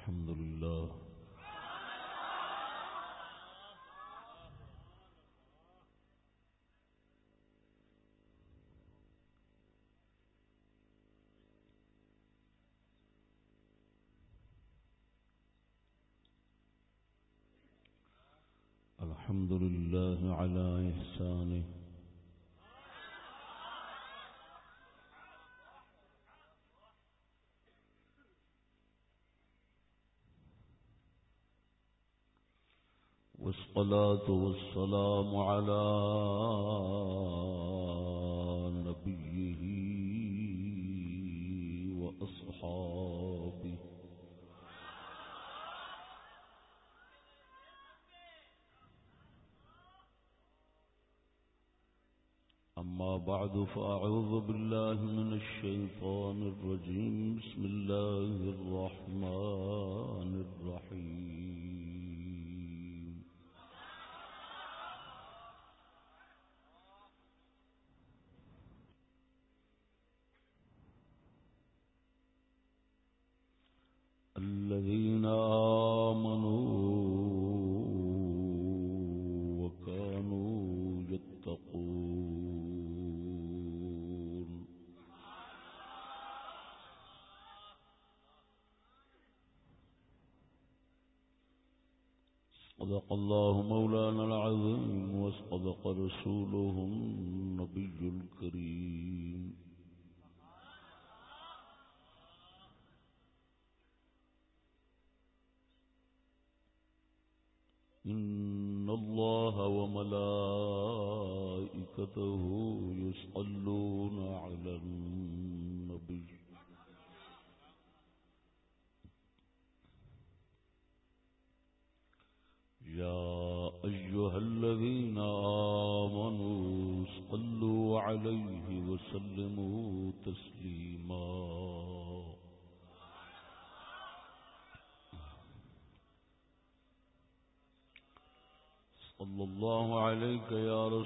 الحمد لله. الحمد لله على إحسانه. والصلاة والسلام على نبيه وأصحابه. أما بعد، فأعوذ بالله من الشيطان الرجيم. بسم الله الرحمن الرحيم.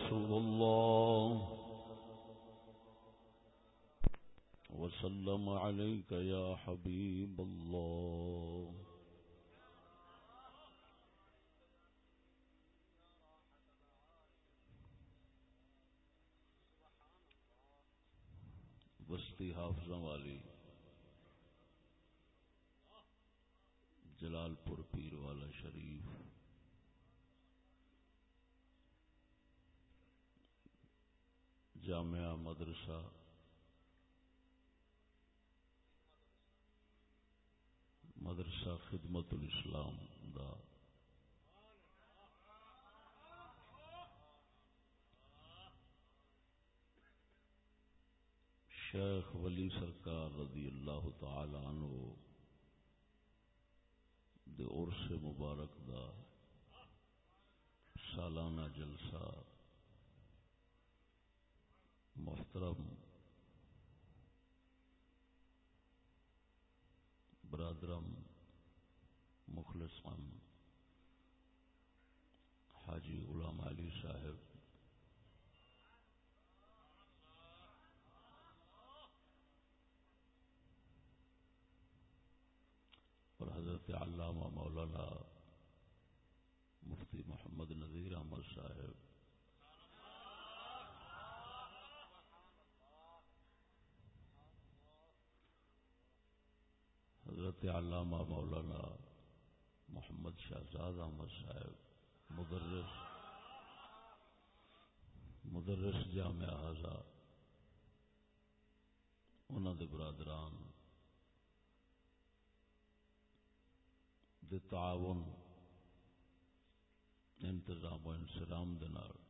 رسول الله. وسلم عليك يا حبيب الله. بستی حافظوں والی، جلال پور پیر والا شریف جامعہ مدرسہ۔ مدرسہ خدمت الاسلام دا۔ شیخ ولی سرکار رضی اللہ تعالی عنہ دے عرص مبارک دا سالانہ جلسہ محترم برادرم، مخلصم، حاجی غلام علی صاحب، اور حضرت علامہ مولانا مفتی محمد نذیر احمد صاحب حضرت علامہ مولانا محمد شہزاد احمد صاحب، مدرس مدرس جامعہ حضا انہوں دے برادران دے تعاون، انتظام و انسلام دے نال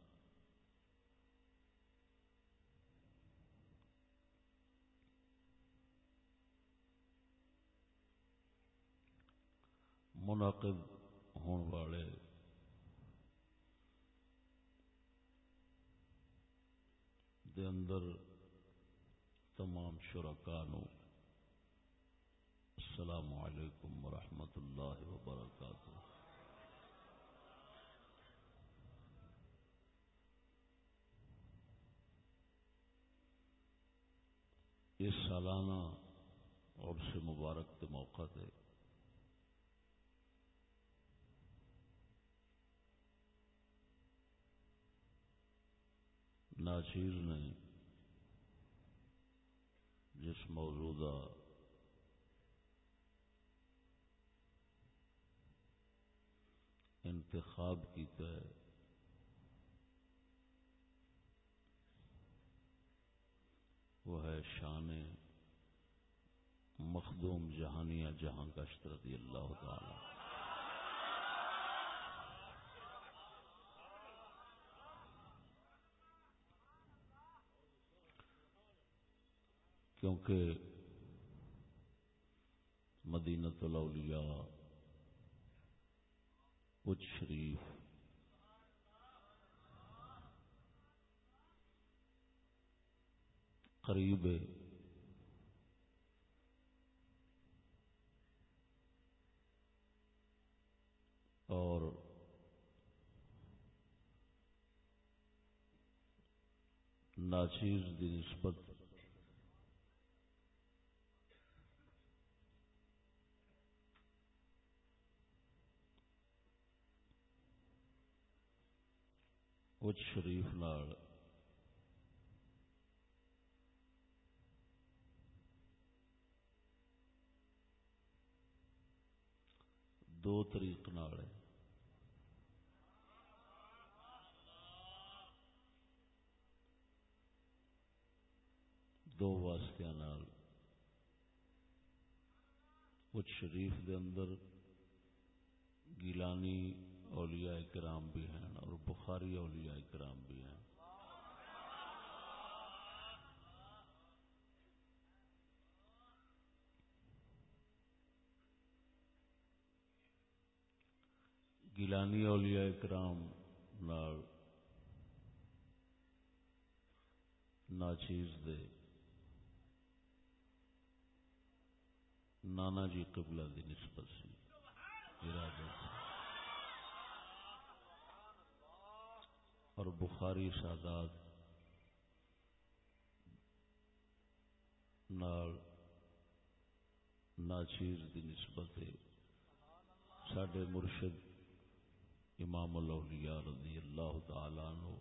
منعقد ہون والے۔ دے اندر تمام شرکا نو السلام علیکم ورحمۃ اللہ وبرکاتہ۔ اس سالانہ اور سے مبارک کے موقع دے۔ ناچیر نے جس موضوع انتخاب کیتا ہے، وہ ہے شان مخدوم جہانیہ جہاں گشت رضی اللہ تعالی۔ کیونکہ مدینت الاولیاء اچ شریف قریب اور ناچیز کی نسبت اچ شریف نال۔ دو طریق نال ہے۔ دو واسطے کچھ شریف دے اندر گیلانی اولیاء کرام بھی ہیں اور بخاری اولیاء کرام بھی ہیں۔ گیلانی اولیاء کرام نال ناچیز دے نانا جی قبلہ دی نسبت سی۔ جی اور بخاری سادات نال ناچیز دی نسبت ہے۔ سڈے مرشد امام الاولیاء رضی اللہ تعالی عنہ۔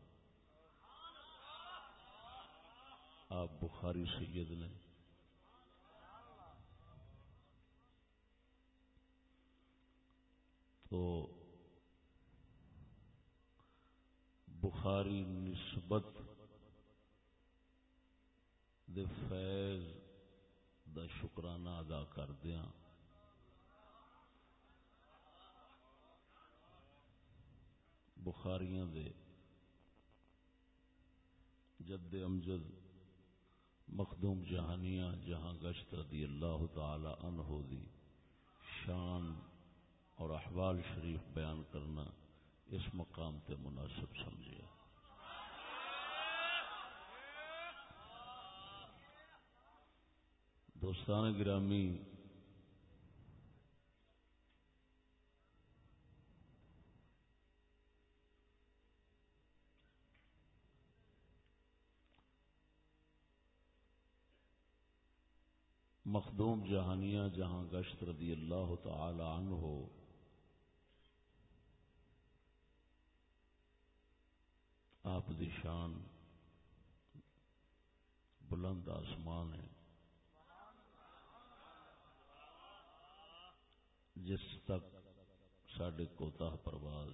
آپ بخاری سید نے۔ تو بخاری نسبت دے فیض دا شکرانہ ادا کردیا ہاں۔ بخاریاں دے جد امجد مخدوم جہانیاں جہاں گشت رضی اللہ تعالی عنہ دی شان اور احوال شریف بیان کرنا۔ اس مقام تے مناسب سمجھے دوستان گرامی، مخدوم جہانیہ جہاں گشت رضی اللہ تعالی عنہ آپ دی شان بلند آسمان ہے۔ جس تک سڈے کوتا پرواز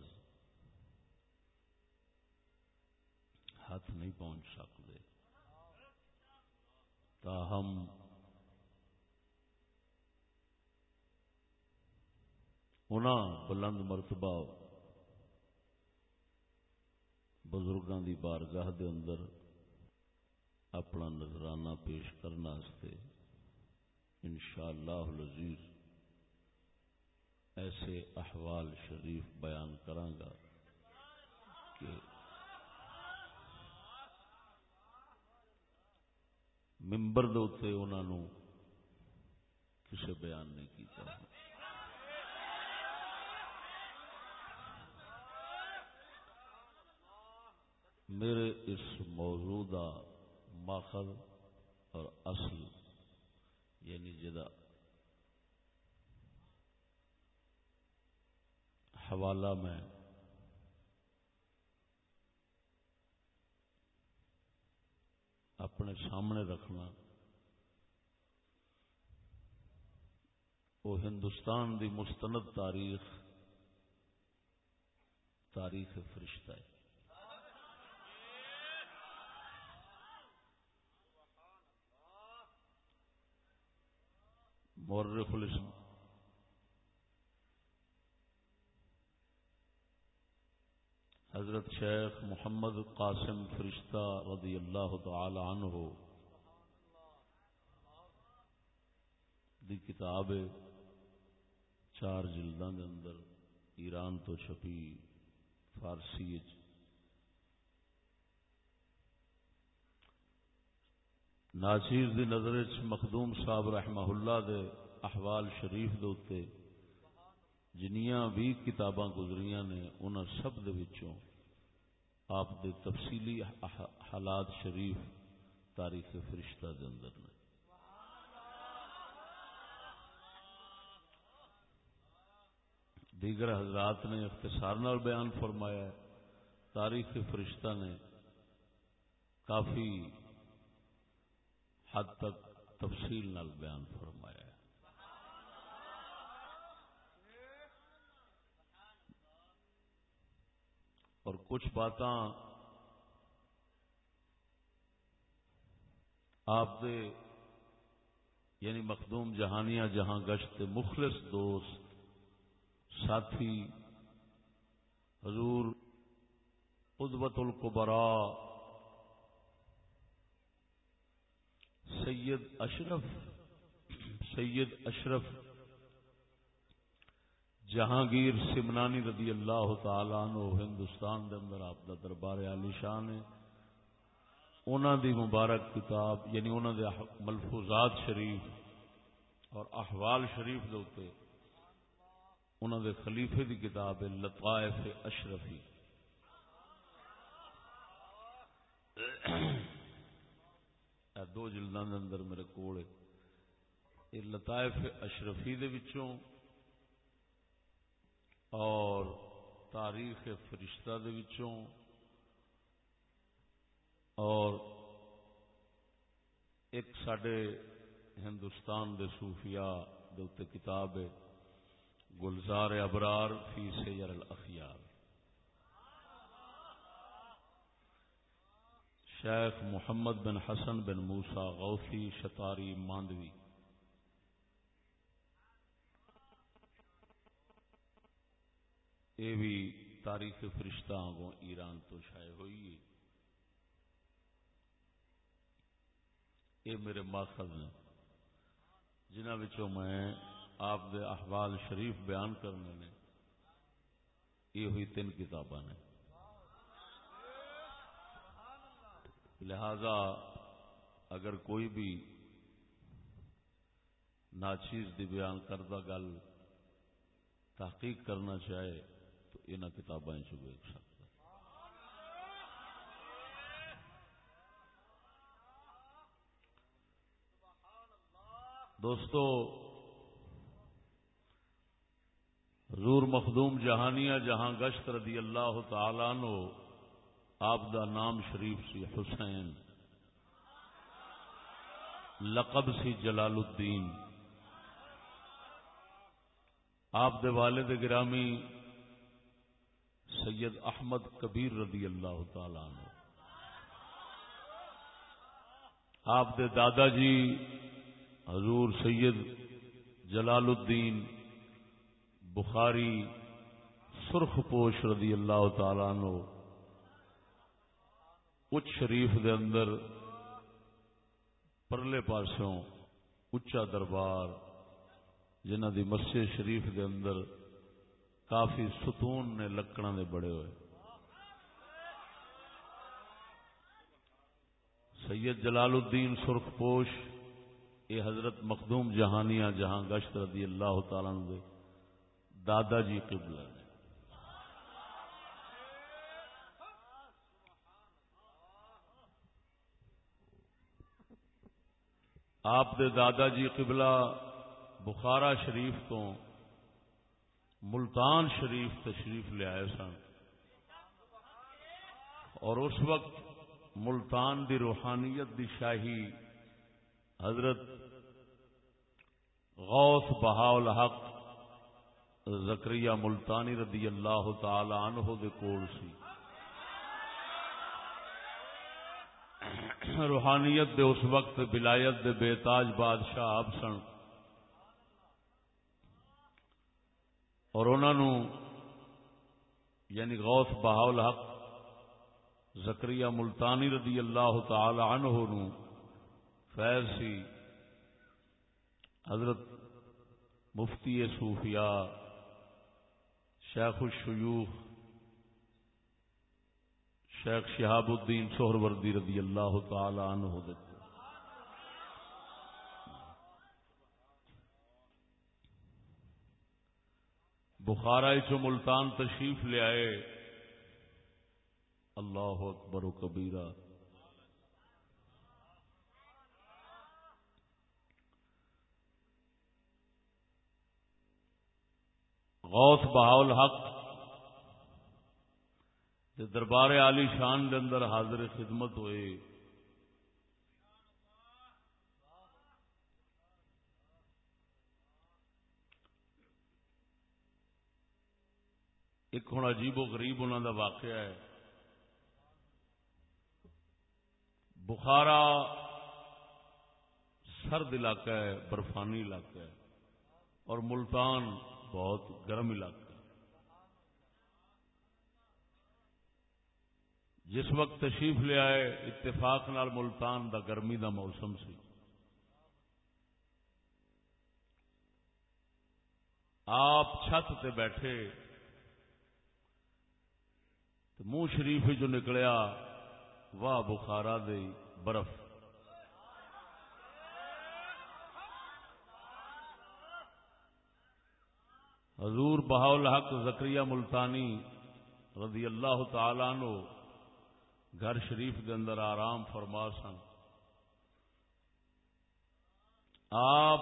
ہاتھ نہیں پہنچ سکتے تاہم بلند مرتبہ بزرگوں کی بارگاہ دے اندر اپنا نظرانہ پیش کرنے ان شاء اللہ ایسے احوال شریف بیان کرانگا کہ ممبر دے انہوں کسے بیان نہیں کیتا۔ میرے اس موجودہ ماخذ اور اصل یعنی جدا، حوالہ میں اپنے سامنے رکھنا، وہ ہندوستان دی مستند تاریخ تاریخ فرشتہ ہے۔ مورخ الاسم۔ حضرت شیخ محمد قاسم فرشتہ رضی اللہ تعالی عنہ دی کتاب چار جلدوں کے اندر ایران تو چھپی فارسی ناچیر دی نظر چ مخدوم صاحب رحمہ اللہ دے احوال شریف دے اتنے جنیاں بھی کتاباں گزریاں نے، انہاں سب دے وچوں آپ دے تفصیلی حالات شریف تاریخ فرشتہ دے اندر نے۔ دیگر حضرات نے اختصار نال بیان فرمایا ہے، تاریخ فرشتہ نے کافی حد تک تفصیل نال بیان فرمایا ہے۔ اور کچھ باتاں آپ دے یعنی مخدوم جہانیاں جہاں گشت مخلص دوست ساتھی حضور ادبت القبرا سید اشرف سید اشرف جہانگیر سمنانی رضی اللہ تعالی عنہ، ہندوستان دے اندر آپ دا دربار علی شان ہے۔ انہاں دی مبارک کتاب یعنی انہاں دے ملفوظات شریف اور احوال شریف دے اوتے انہاں دے خلیفے دی کتاب ہے لطائف اشرفی۔ دو جلداں دے اندر میرے کول یہ لطائف اشرفی دے وچوں اور تاریخ فرشتہ دے وچوں اور ایک سڈے ہندوستان دے صوفیاء دے کتاب ہے، گلزار ابرار فی سیر الاخیار۔ شیخ محمد بن حسن بن موسا غوثی شتاری ماندوی۔ یہ بھی تاریخ فرشتہ آگوں ایران تو شائع ہوئی ہے۔ یہ میرے ماخذ نے جنہوں میں آپ دے احوال شریف بیان کرنے نے، یہ ہوئی تین کتاباں نے۔ لہذا اگر کوئی بھی ناچیز دی بیان کردہ گل تحقیق کرنا چاہے تو ان کتابیں ویک سکتا دوستو، حضور مخدوم جہانیہ جہاں گشت رضی اللہ تعالی نو آپ دا نام شریف سی حسین، لقب سی جلال الدین۔ آپ دے والد گرامی سید احمد کبیر رضی اللہ تعالی عنہ۔ آپ دے دادا جی حضور سید جلال الدین بخاری سرخ پوش رضی اللہ تعالی عنہ۔ اچ شریف دے اندر، پرلے پاسوں اچا دربار، جنہ دی مسجد شریف دے اندر کافی ستون نے لکڑا دے بڑے ہوئے۔ سید جلال الدین سرخ پوش یہ حضرت مخدوم جہانیاں جہاں گشت رضی اللہ تعالی دے دادا جی قبلہ۔ آپ دے دادا جی قبلہ بخارا شریف تو ملتان شریف تشریف لے آئے سن۔ اور اس وقت ملتان دی روحانیت دی شاہی حضرت غوث بہا الحق زکریہ ملتانی رضی اللہ تعالی عنہ دے کول سی۔ روحانیت دے اس وقت بلایت دے بے تاج بادشاہ آپ سن۔ اور انہوں یعنی غوث بہاول حق زکریہ ملتانی رضی اللہ تعالی عنہ نو فیض سی۔ حضرت مفتی صوفیاء شیخ الشیوخ شیخ شہاب الدین سہر وردی رضی اللہ تعالی عنہ دے۔ بخارا چو ملتان تشریف لے آئے۔ اللہ اکبر و کبیرہ۔ غوث بہاول حق دربار علی شان دے اندر حاضر خدمت ہوئے۔ ایک ہوں عجیب و غریب انہوں کا واقعہ ہے۔ بخارا سرد علاقہ ہے، برفانی علاقہ ہے اور ملتان بہت گرم علاقہ جس وقت تشریف لے آئے، اتفاق نال ملتان دا گرمی دا موسم سی۔ آپ چھت تے بیٹھے تو منہ شریف جو نکلیا، واہ بخارا دے برف۔ حضور بہاول حق زکریہ ملتانی رضی اللہ تعالی نو گھر شریف کے اندر آرام فرما سن۔ آپ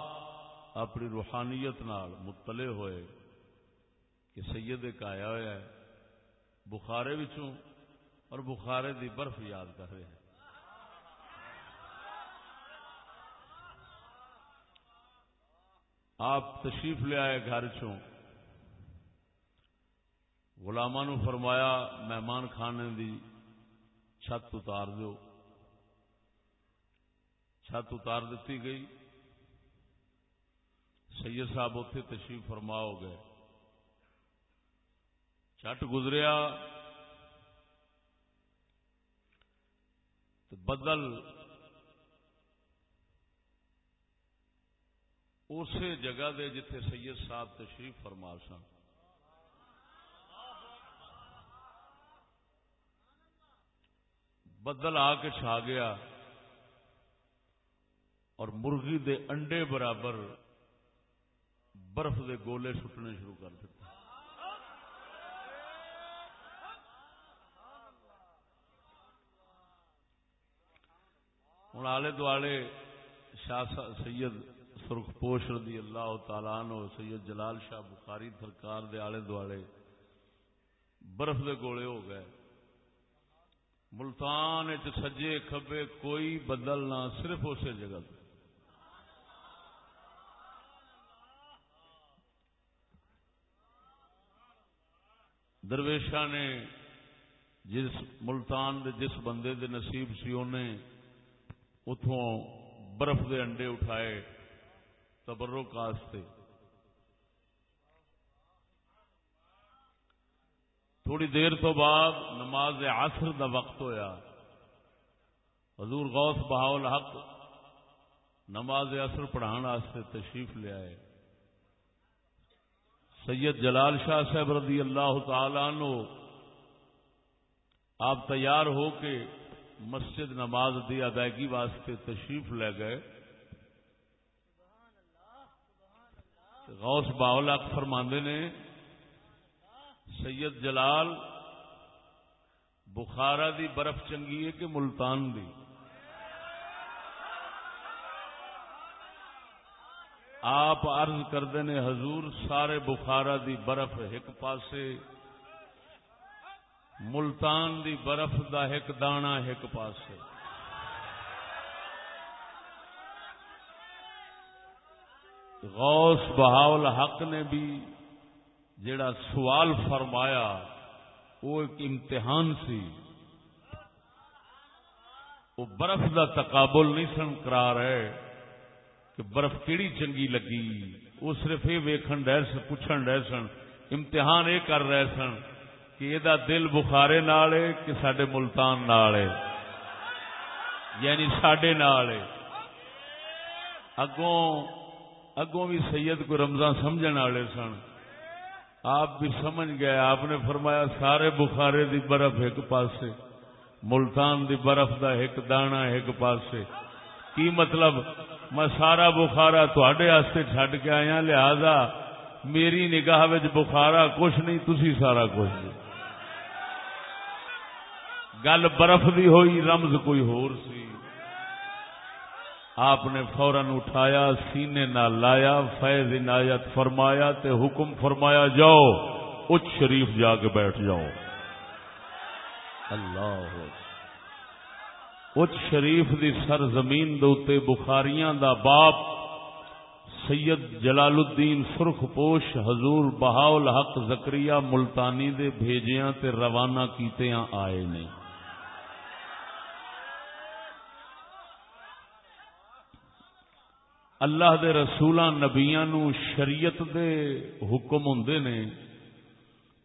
اپنی روحانیت نال مطلع ہوئے کہ سید ایک آیا ہوا ہے، بخارے بچوں اور بخارے دی برف یاد کر رہے ہیں۔ آپ تشریف لے آئے گھر چوں غلامہ نو فرمایا، مہمان خانے دی چھت اتار دو چھت اتار دیتی گئی۔ سید صاحب اتے تشریف فرما ہو گئے۔ چٹ گزریا۔ تو بدل اسی جگہ دے جتھے سید صاحب تشریف فرما سن۔ بدل آ کے چھا گیا اور مرغی دے انڈے برابر برف دے گولے سٹنے شروع کر دیتے۔ ہوں آلے دوالے شاہ سید سرخ پوش رضی اللہ تعالیٰ نو سید جلال شاہ بخاری سرکار دے آلے دوالے برف دے گولے ہو گئے۔ ملتان سجے کھبے کوئی بدل نہ صرف اسی جگہ درویشا نے جس ملتان دے جس بندے دے نصیب سی انہیں اتوں برف دے انڈے اٹھائے تبرو کاستے تھوڑی دیر تو بعد نماز عصر دا وقت ہویا۔ حضور غوث بہاول حق نماز عصر پڑھان تشریف لے آئے۔ سید جلال شاہ صاحب رضی اللہ تعالی عنہ، آپ تیار ہو کے مسجد نماز دی ادائیگی واسطے تشریف لے گئے۔ غوث باول حق فرماندے نے سید جلال، بخارا دی برف چنگی ہے کہ ملتان دی؟ آپ عرض کرتے نے، حضور سارے بخارا دی برف ایک پاسے، ملتان دی برف دا ایک دانا ایک پاس غوث بہاول حق نے بھی جڑا سوال فرمایا، وہ ایک امتحان سی۔ وہ برف دا تقابل نہیں سن کرا رہے کہ برف کیڑی چنگی لگی۔ وہ صرف یہ ویکھن ڈہ سن، پوچھن ڈہ سن، امتحان یہ کر رہے سن کہ یہ دل بخارے نال ہے کہ سڈے ملتان نال ہے۔ یعنی سڈے نال ہے۔ اگوں اگوں بھی سید کو رمضان سمجھنے والے سن۔ آپ بھی سمجھ گئے، آپ نے فرمایا سارے بخارے دی برف ایک پاسے، ملتان دی برف دا ایک دانا ایک پاسے۔ کی مطلب؟ میں سارا بخارا تڈے چڈ کے آیا، لہذا میری نگاہ بخارا کچھ نہیں، تسی سارا کچھ نہیں۔ گل برف دی ہوئی، رمز کوئی ہور سی۔ آپ نے فورن اٹھایا، سینے نہ لایا، فیض عنایت فرمایا تے حکم فرمایا، جاؤ اچ شریف جا کے بیٹھ جاؤ۔ اللہ۔ اچ شریف دی سر زمین دے بخاریاں دا باپ سید جلال الدین سرخ پوش، حضور بہاول حق زکریہ ملتانی دے بھیجیاں تے روانہ کیتیاں آئے نے۔ اللہ دے رسولاں نبیاں نو شریعت دے حکم ہوندے نے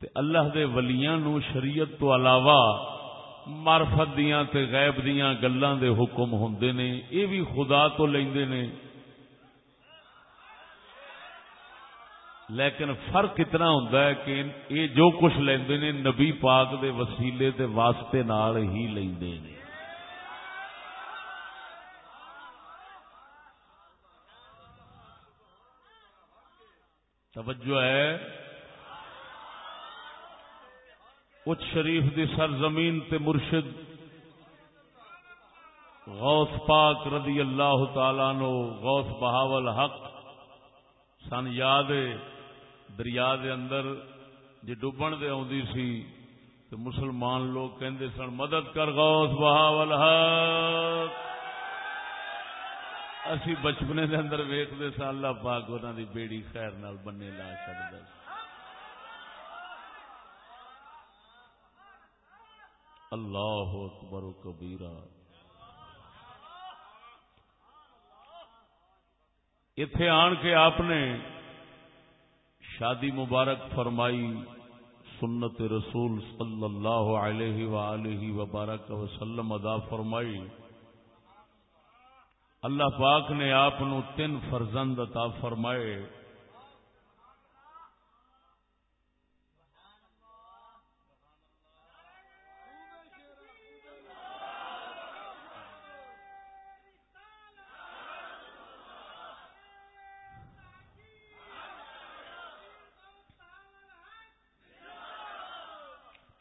تے اللہ دے ولیاں نو شریعت تو علاوہ معرفت دیاں تے غیب دیاں گلاں دے حکم ہوندے نے، اے بھی خدا تو لیندے نے۔ لیکن فرق اتنا ہوندا ہے کہ اے جو کچھ لیندے نے، نبی پاک دے وسیلے تے واسطے نال ہی لیندے نے۔ توجہ ہے۔ اچ شریف دی سرزمین تے مرشد غوث پاک رضی اللہ تعالی نو غوث بہاول حق، سن یاد دریا دے اندر جی ڈبن دے آدھی سی تو مسلمان لوگ کہندے سن، مدد کر غوث بہاول حق۔ اسی بچپنے دے اندر ویختے سا اللہ پاک انہوں دی بیڑی خیر نال بننے لا چڑھتا اللہ اکبر کبیرہ۔ اتے آن کے آپ نے شادی مبارک فرمائی سنت رسول صلی اللہ علیہ وآلہ وبارک وسلم ادا فرمائی۔ اللہ پاک نے آپ تین فرزند عطا فرمائے۔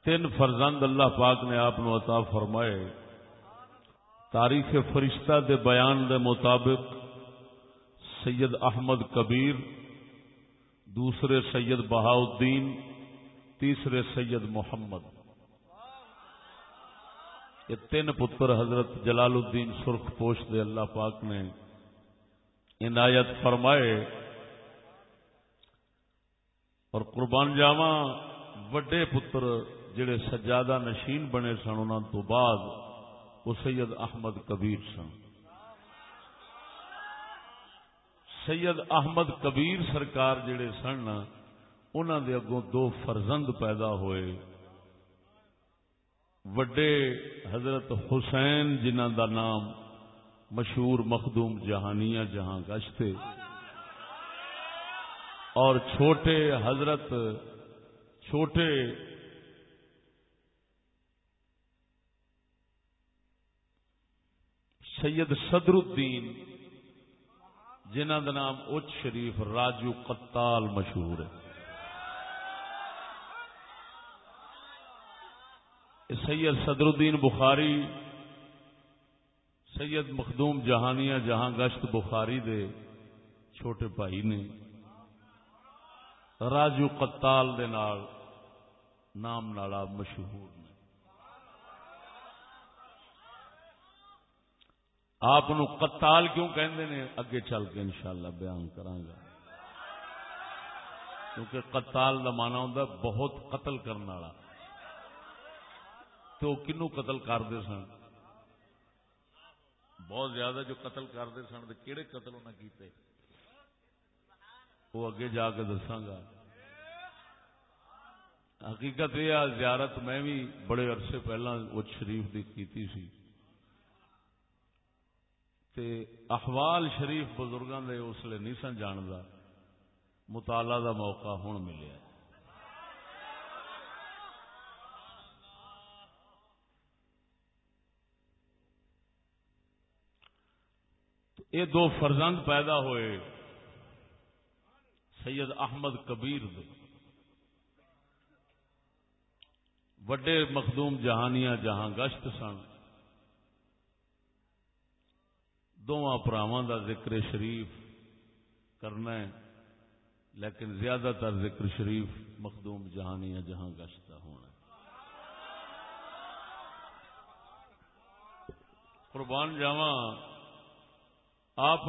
تین فرزند اللہ پاک نے آپ عطا فرمائے۔ تاریخ فرشتہ دے بیان دے مطابق سید احمد کبیر، دوسرے سید بہاؤدین تیسرے سید محمد۔ یہ تین پتر حضرت جلال الدین سرخ پوش دے اللہ پاک نے عنایت فرمائے۔ اور قربان جاوا وڈے پتر جڑے سجادہ نشین بنے سن انہوں تو بعد وہ سید احمد کبیر سن۔ سید احمد کبیر سرکار جڑے سن انہوں دے اگوں دو فرزند پیدا ہوئے۔ وڈے حضرت حسین جنہ دا نام مشہور مخدوم جہانیاں جہاں گشتے اور چھوٹے حضرت، چھوٹے سید صدر الدین جنہ کا نام اچ شریف راجو قتال مشہور ہے۔ سید صدر الدین بخاری، سید مخدوم جہانیاں جہاں گشت بخاری دے چھوٹے بھائی نے، راجو قتال دے نال، نام نالا مشہور نے آپ قتال کیوں کہندے نے؟ اگے چل کے انشاءاللہ بیان کرانگا۔ کیونکہ قتال کا مانا ہوں بہت قتل کرنے والا۔ تو کنو قتل کرتے سن؟ بہت زیادہ جو قتل کرتے سن تو کہڑے قتل انہیں کیتے؟ وہ اگے جا کے دساگا حقیقت یہ زیارت میں بھی بڑے عرصے پہلا وہ شریف کی سی۔ تے احوال شریف بزرگوں کے اس لیے نہیں سن جانتا مطالعہ دا موقع ہوں ملیا۔ یہ دو فرزند پیدا ہوئے، سید احمد کبیر دے۔ وڈے مخدوم جہانیاں جہاں گشت سن۔ دونوں پراواں کا ذکر شریف کرنا ہے، لیکن زیادہ تر ذکر شریف مخدوم جہانیاں جہاں گشتہ ہونا قربان جاوا آپ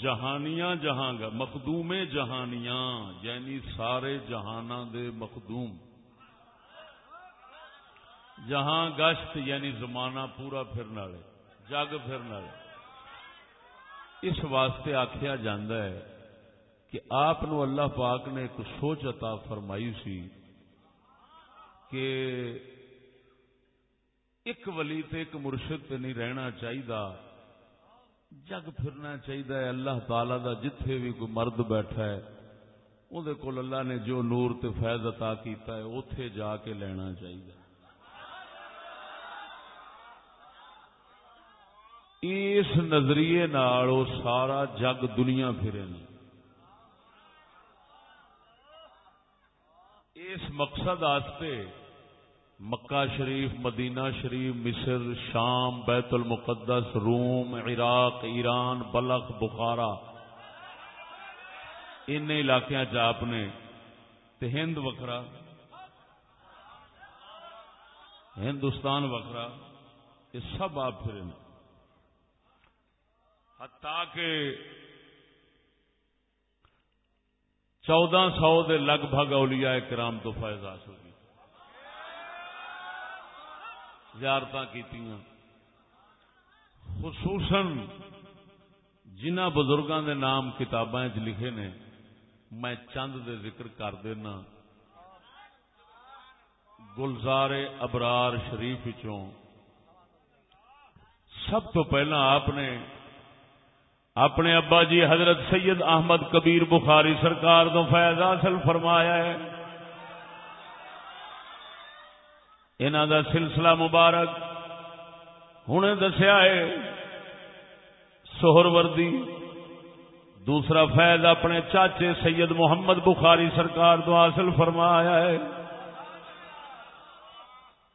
جہانیاں جہاں مخدوم جہانیاں یعنی سارے جہان دے مخدوم۔ جہاں گشت یعنی زمانہ پورا پھرنے والے، جگ پھرنے والے۔ اس واسطے آخیا ہے کہ آپ اللہ پاک نے ایک سوچ عطا فرمائی سی کہ ایک ولی تے ایک مرشد تے نہیں رہنا چاہیے جگ پھرنا چاہیے اللہ تعالی دا جتھے بھی کوئی مرد بیٹھا ہے وہ اللہ نے جو نور تے فیض عطا کیتا ہے اتے جا کے لینا چاہیے اس نظریے سارا جگ دنیا پھرے اس مقصد آستے مکہ شریف، مدینہ شریف، مصر، شام، بیت المقدس، روم، عراق، ایران، بلخ، بخارا ان علاقے چاپ نے ہند وکرا ہندوستان وکرا یہ سب آپ پھرے ہتا کہ چودہ سو دے لگ بھگ اولیاء کرام تو فائد حاصل کی۔ زیارت کی خصوصاً جنہ بزرگوں دے نام کتابیں لکھے نے، میں چند دے ذکر کر دینا۔ گلزار ابرار شریف چوں سب تو پہلا آپ نے اپنے ابا جی حضرت سید احمد کبیر بخاری سرکار تو فیض حاصل فرمایا ہے۔ انہوں دا سلسلہ مبارک ہوں دسیا ہے۔ سہر وردی، دوسرا فیض اپنے چاچے سید محمد بخاری سرکار تو حاصل فرمایا ہے۔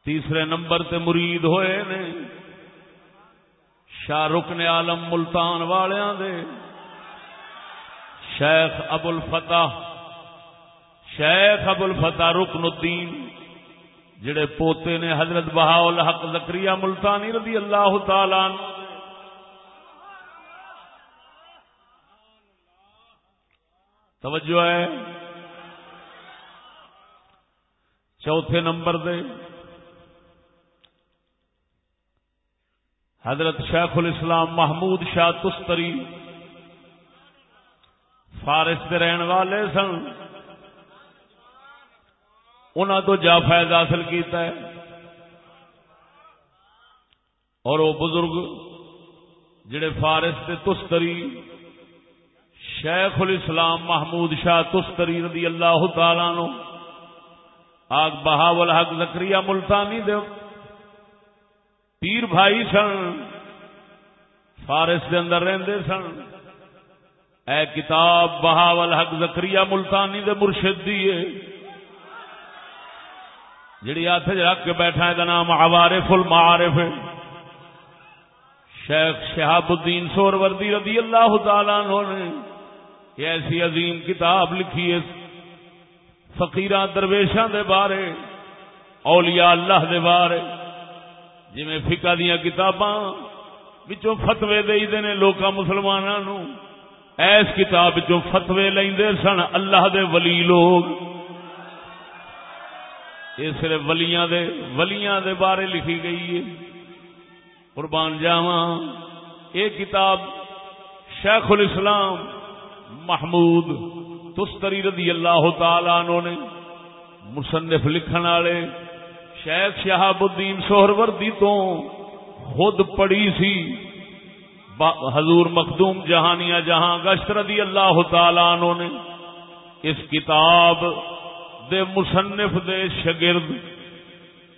تیسرے نمبر تے مرید ہوئے نے۔ شاہ رکن عالم ملتان والوں دے، شیخ ابو الفتح شیخ ابو الفتح رکن الدین، جڑے پوتے نے حضرت بہا الحق زکریہ ملتانی رضی اللہ تعالی توجہ ہے؟ چوتھے نمبر دے۔ حضرت شیخ الاسلام محمود شاہ تستری فارس کے رہن والے سن۔ انہوں تو جا فیض حاصل کیتا ہے۔ اور وہ بزرگ جڑے فارس کے تستری، شیخ الاسلام محمود شاہ تستری رضی اللہ تعالی نو آگ بہاول حق زکریہ ملتانی دے۔ پیر بھائی سن، فارس دے اندر رہندے سن۔ اے کتاب بہاول حق زکریہ ملتانی دے مرشد دی ہے جڑی ہاتھ رکھ کے بیٹھا ہے نام عوارف المعارف ہے۔ شیخ شہاب الدین سور وردی رضی اللہ تعالیٰ عنہ نے ایسی عظیم کتاب لکھی ہے فقیر درویشاں دے بارے، اولیاء اللہ دے بارے۔ جی فکا دیا کتاباں فتوے دے نے لوکاں مسلمانوں ایس کتاب چو فتوے لیندے سن، اللہ دے ولی لوگ۔ یہ صرف ولیاں دے ولیاں دے بارے لکھی گئی ہے۔ قربان جاواں۔ یہ کتاب شیخ الاسلام محمود تستری رضی اللہ تعالی عنہ نے مصنف لکھن والے شیخ شہاب الدین سہروردی تو خود پڑھی سی۔ حضور مخدوم جہانیہ جہاں گشت رضی اللہ تعالی عنہ نے اس کتاب دے مصنف دے شگرد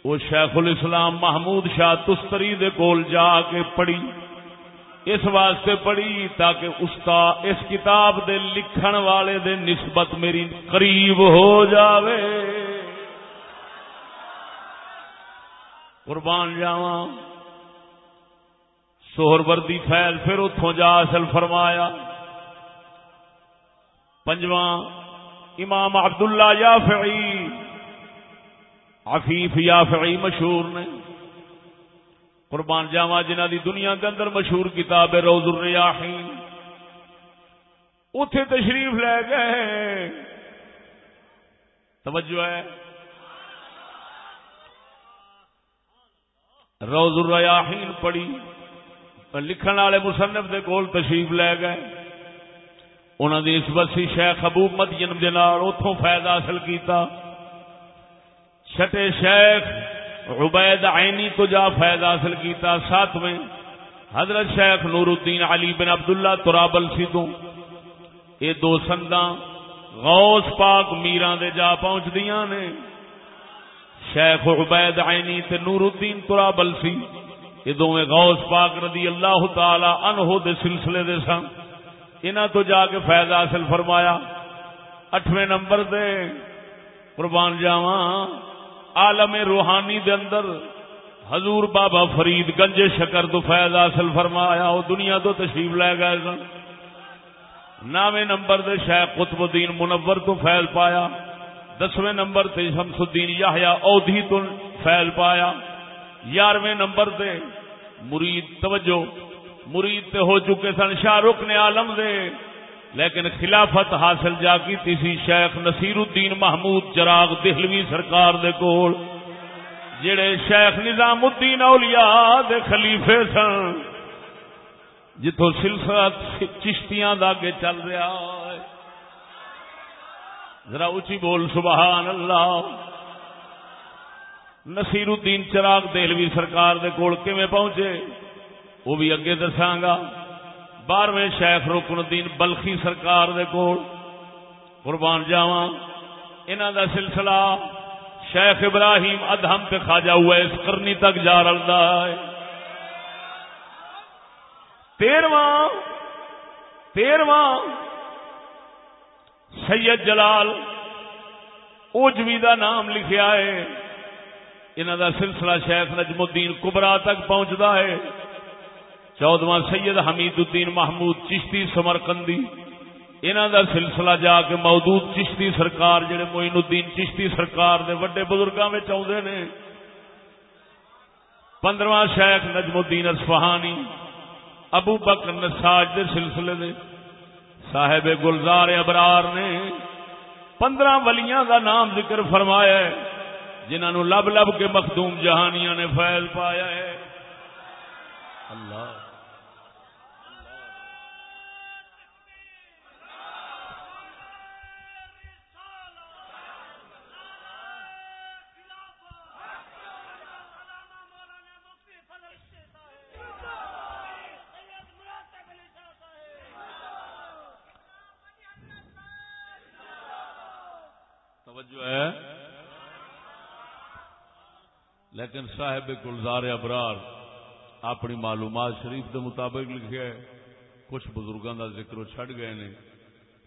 وہ شیخ الاسلام محمود شاہ تستری دے کول جا کے پڑھی۔ اس واسطے پڑھی تاکہ استا اس کتاب دے لکھن والے دے نسبت میری قریب ہو جاوے۔ قربان جاواں۔ سوہر وردی فیل پھر اتوں جا اصل فرمایا۔ پنجواں، امام عبداللہ یافعی، عفیف یافعی مشہور نے۔ قربان جاوا جنہ دی دنیا کے اندر مشہور کتاب ہے روز الریاحین۔ اتے تشریف لے گئے۔ توجہ ہے۔ روز الریاحین پڑھی، لکھن والے مصنف دے کول تشریف لے گئے۔ انہوں نے اس بسی شیخ ابو مدین اتوں فائدہ حاصل کیتا۔ چھٹے شیخ عبید عینی تو جا فائدہ حاصل کیتا۔ ساتویں حضرت شیخ نور الدین علی بن عبداللہ ترابل سی تو یہ دو سنداں غوث پاک میران دے جا پہنچ دیاں نے۔ شیخ عبید عینی تے نور الدین ترابل سی یہ دونوں غوث پاک رضی اللہ تعالی عنہ دے سلسلے دے سن۔ انہاں تو جا کے فائدہ حاصل فرمایا، اٹھویں نمبر دے قربان جاواں، عالم روحانی دے اندر حضور بابا فرید گنج شکر تو فیض حاصل فرمایا وہ دنیا تو تشریف لے گئے سن۔ نویں نمبر دے شیخ قطب الدین منور تو فیض پایا۔ دسویں نمبر تے شمس الدین یحییٰ اودھی تو فیض پایا، یارویں نمبر تے مرید توجہ، مرید تے ہو چکے سن شاہ رخ نے عالم دے، لیکن خلافت حاصل جا کی تیسی شیخ نصیر الدین محمود چراغ دہلوی سرکار دے کول، جڑے شیخ نظام الدین اولیاء دے خلیفے سن جتوں سلسلہ چشتیاں داگے چل رہا۔ ذرا اچھی بول، سبحان اللہ۔ نصیر الدین چراغ دہلوی سرکار دے کول کیویں پہنچے؟ وہ بھی اگے دساگا بارہویں شیخ رکن الدین بلخی سرکار دے کول قربان جاوا انہوں دا سلسلہ شیخ ابراہیم ادہم پہ خاجا ہوا اس کرنی تک جا رلدا ہے۔ تیرواں تیرواں۔ سید جلال اوجوی دا نام لکھیا ہے۔ انہوں دا سلسلہ شیخ نجم الدین کبرا تک پہنچتا ہے۔ چودواں سید حمید الدین محمود چشتی سمرکندی انہوں دا سلسلہ جا کے موجود چشتی سرکار جڑے موین الدین چشتی سرکار دے وڈے بزرگوں میں آدھے نے۔ پندرواں شیخ نجم الدین اصفہانی، ابو بکر نساج دے سلسلے دے۔ صاحب گلزار ابرار نے پندرہ ولیاں دا نام ذکر فرمایا ہے جنہوں لب لب کے مخدوم جہانیاں نے فیض پایا ہے۔ اللہ لیکن صاحب گلزار ابرار اپنی معلومات شریف کے مطابق لکھے ہے۔ کچھ بزرگوں کا ذکر چھڑ گئے نے۔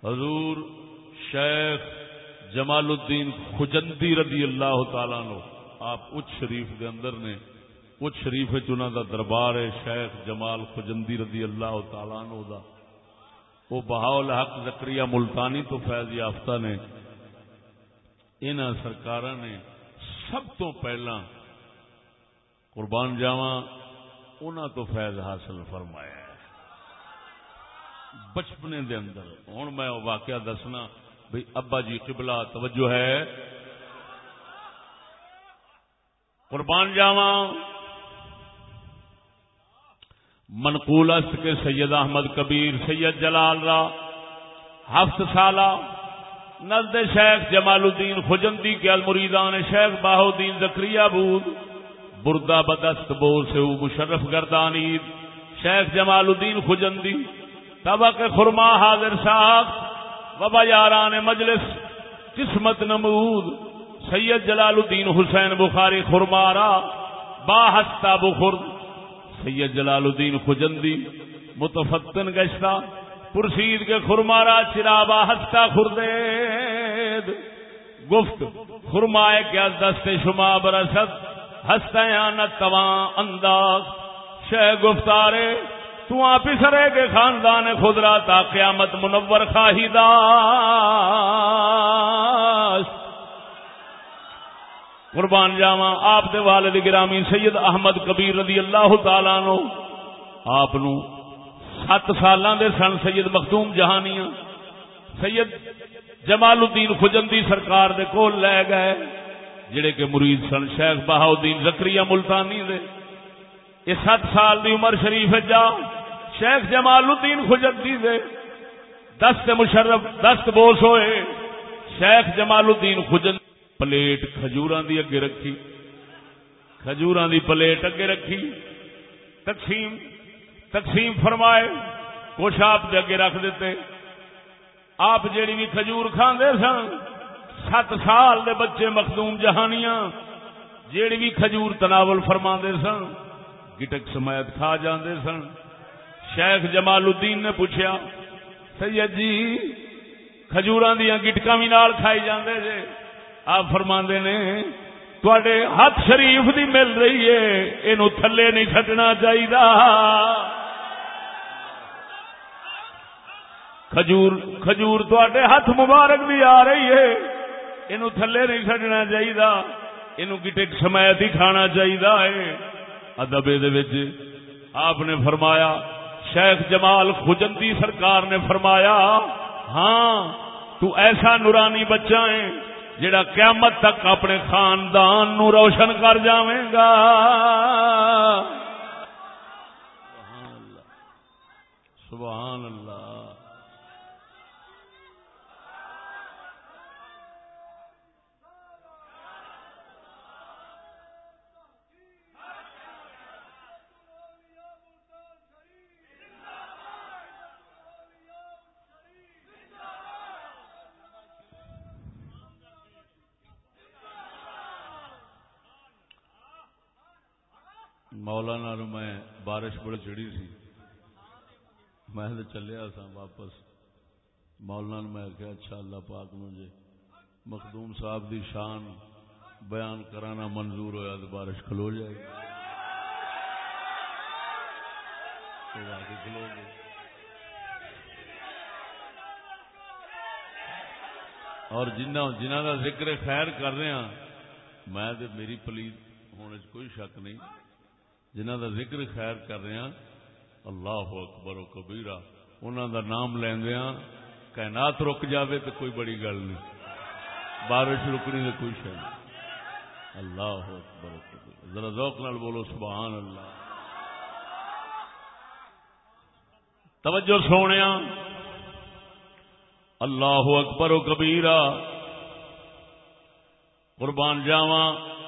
حضور شیخ جمال الدین خجندی رضی اللہ تعالی نو آپ اچ شریف دے اندر نے۔ اچ شریف چنا دا دربار ہے شیخ جمال خجندی رضی اللہ تعالی نو دا۔ وہ بہاول حق زکریہ ملتانی تو فیض یافتہ نے۔ ان سرکار نے سب تو پہلا قربان جاوا انہوں تو فیض حاصل فرمایا ہے۔ بچپنے دے اندر ہوں میں واقعہ دسنا بھئی ابا جی قبلہ توجہ ہے۔ قربان جاوا منقول است کے سید احمد کبیر، سید جلال را، ہفت سالہ، نزد شیخ جمال الدین خجندی کے المریدان شیخ باہدین زکریہ بود۔ بردہ بدست بو سے مشرف گردانید شیخ جمال الدین خجندی، طبق خرما حاضر ساخت و یاران مجلس، قسمت نمود سید جلال الدین حسین بخاری خرمارا با ہستا بخرد سید جلال الدین خجندی، متفتن گشتہ، پرسید کے خرمارا چرابا ہستا خوردید گفت خرمائے کیا دست شما برسد ہستا نہ تواں انداز۔ شہ گفتارے تو آپ سرے کے خاندان خدرا تا قیامت منور خواہی قربان جاوا آپ دے والد گرامی سید احمد کبیر رضی اللہ تعالی نو آپ سات سال دے سن سید مخدوم جہانیاں۔ سید جمال الدین خجندی سرکار دے کول لے گئے۔ جڑے کہ مرید سن، شیخ بہاؤدین زکری ملتانی دے۔ یہ سات سال دی عمر شریف جا شیخ جمال الدین خجندی دے۔ دست مشرف، دست بوس ہوئے۔ شیخ جمال الدین خجندی پلیٹ کھجوراں دی اگے رکھی۔ کھجوراں دی پلیٹ اگے رکھی۔ تقسیم تقسیم فرمائے۔ کچھ آپ اگے رکھ دیتے۔ آپ جیڑی بھی کھجور کھاندے سن سات سال دے بچے مخدوم جہانیاں، جیڑی بھی کھجور تناول فرما سن، گٹک سمیت کھا جاندے سن۔ شیخ جمال الدین نے پوچھا سید جی کھجوراں دیا گٹکا بھی نال کھائی جاندے جے۔ آپ فرما نے تے ہاتھ شریف دی مل رہی ہے یہ تھلے نہیں چڈنا چاہیے کھجور کھجور تے ہاتھ مبارک بھی آ رہی ہے۔ یہ تھلے نہیں چڈنا چاہیے یہ کٹے سمیت ہی کھانا چاہیے ادب آپ نے فرمایا، شیخ جمال خجندی سرکار نے فرمایا ہاں تو ایسا نورانی بچہ ہے جڑا قیامت تک اپنے خاندان نو روشن کر جاویں گا۔ سبحان اللہ۔ مولانا نو میں بارش بڑی چڑی سی۔ میں تو چلیا سا واپس۔ مولانا میں آخیا اچھا اللہ پاک نو جی مخدوم صاحب دی شان بیان کرانا منظور ہویا تو بارش کھلو جائے گی۔ کھلو گے۔ اور جنہ جنہ کا ذکر خیر کر رہے ہیں میں میری پلیت ہونے کوئی شک نہیں۔ جنہ دا ذکر خیر کر رہے ہیں، اللہ اکبر و کبیرہ انہوں دا نام لیندیا کائنات رک جاوے تو کوئی بڑی گل نہیں۔ بارش رکنی تو کوئی شہ اللہ اکبر و کبیرہ۔ ذرا ذوق نال بولو، سبحان اللہ۔ توجہ سونے اللہ اکبر و کبیرہ۔ قربان جاواں۔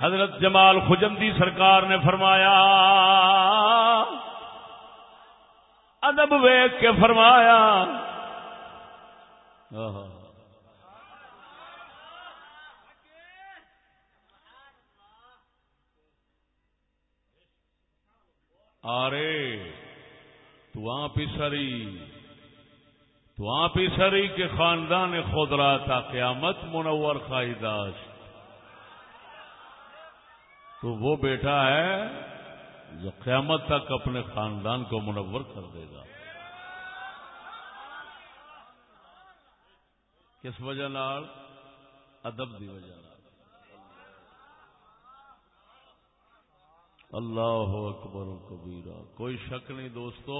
حضرت جمال خجندی سرکار نے فرمایا، ادب ویگ کے فرمایا آرے، تو آپ ہی سری، تو آپ ہی سری کے خاندان خود رہا تھا قیامت منور خائی تو وہ بیٹا ہے جو قیامت تک اپنے خاندان کو منور کر دے گا۔ کس وجہ نال؟ ادب دی وجہ نال۔ اللہ اکبر و کبیرہ۔ کوئی شک نہیں دوستو،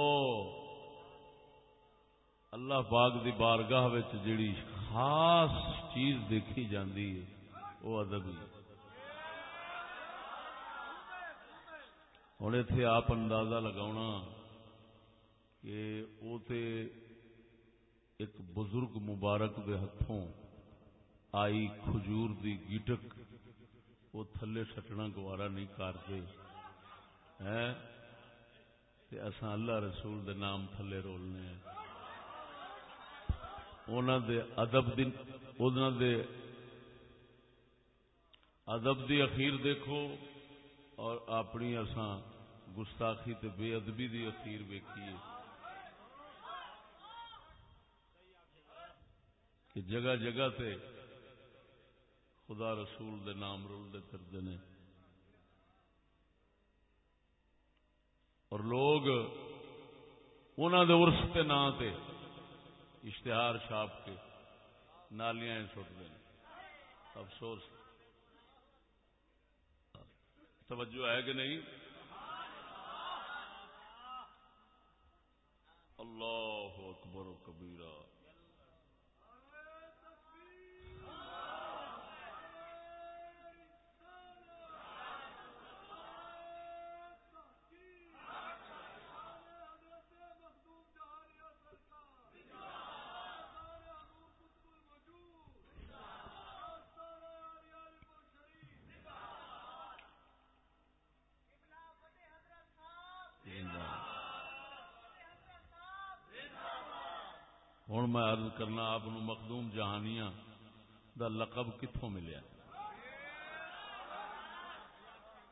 اللہ پاک دی بارگاہ جڑی خاص چیز دیکھی جاندی ہے، وہ ادب ہی۔ ہوں اتے آپ اندازہ لگا کہ وہ ایک بزرگ مبارک دے ہاتھوں آئی کھجور دی گیٹک، وہ تھلے سٹنا گوارا نہیں کرتے اساں اللہ رسول دے نام تھلے رولنے ہیں۔ دے ادب دی دے ادب دی اخیر دیکھو اور اپنی اساں گستاخی تے بے ادبی دی اخیر ویکھیے کہ جگہ جگہ تے خدا رسول دے نام رول دے کرتے ہیں اور لوگ انہوں دے ارس کے نام تے اشتہار چھاپ کے نالیاں سٹ دیں افسوس۔ توجہ ہے کہ نہیں؟ اللہ اکبر و کبیرہ۔ ہوں میں عرض کرنا آپ مخدوم جہانیاں دا لقب کتوں ملیا؟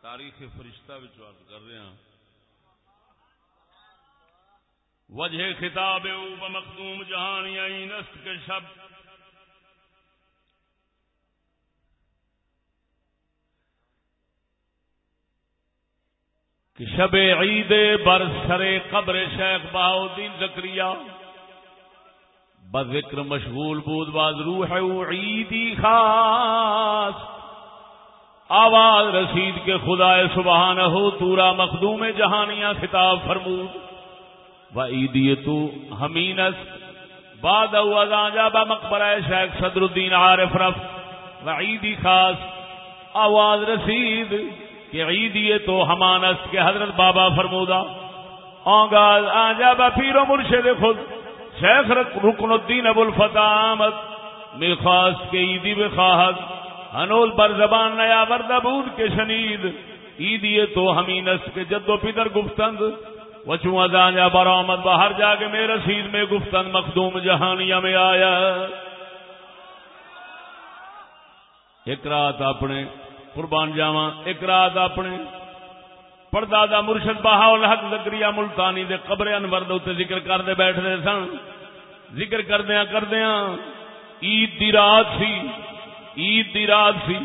تاریخ فرشتہ عرض کر رہے ہیں۔ وجہ خطاب مخدوم جہانیاں نست کے شب۔ کہ شب عید بر سرے قبر شیخ بہاؤدین زکریہ بذکر مشغول بود باز روح عیدی خاص۔ آواز رسید کے خدا سبحانہ ہو تورا مخدوم جہانیاں خطاب فرمود۔ و عیدی تو ہمینس بعد اوزان جابا مقبرہ شیخ صدر الدین عارف رف و عیدی خاص۔ آواز رسید کہ عیدی تو ہمانس کے حضرت بابا فرمودا آنگاز آنجابا پیرو مرشد خود۔ شیخ رکن الدین ابو الفتح آمد میں خاص کے عیدی بخواہد انول بر زبان نیا وردبود کے شنید، عیدی تو ہمینس کے جد و پدر گفتند وچو ازانیا برآمد باہر جا کے میرے رسید میں گفتند، مخدوم جہانیہ میں آیا۔ ایک رات اپنے قربان جاواں، ایک رات اپنے پردادا مرشد بہا الحق زکری ملتانی دے قبر انور دے ذکر کرتے بیٹھتے سن۔ ذکر کردیا کردیا عید دی رات سی۔ عید دی رات سی۔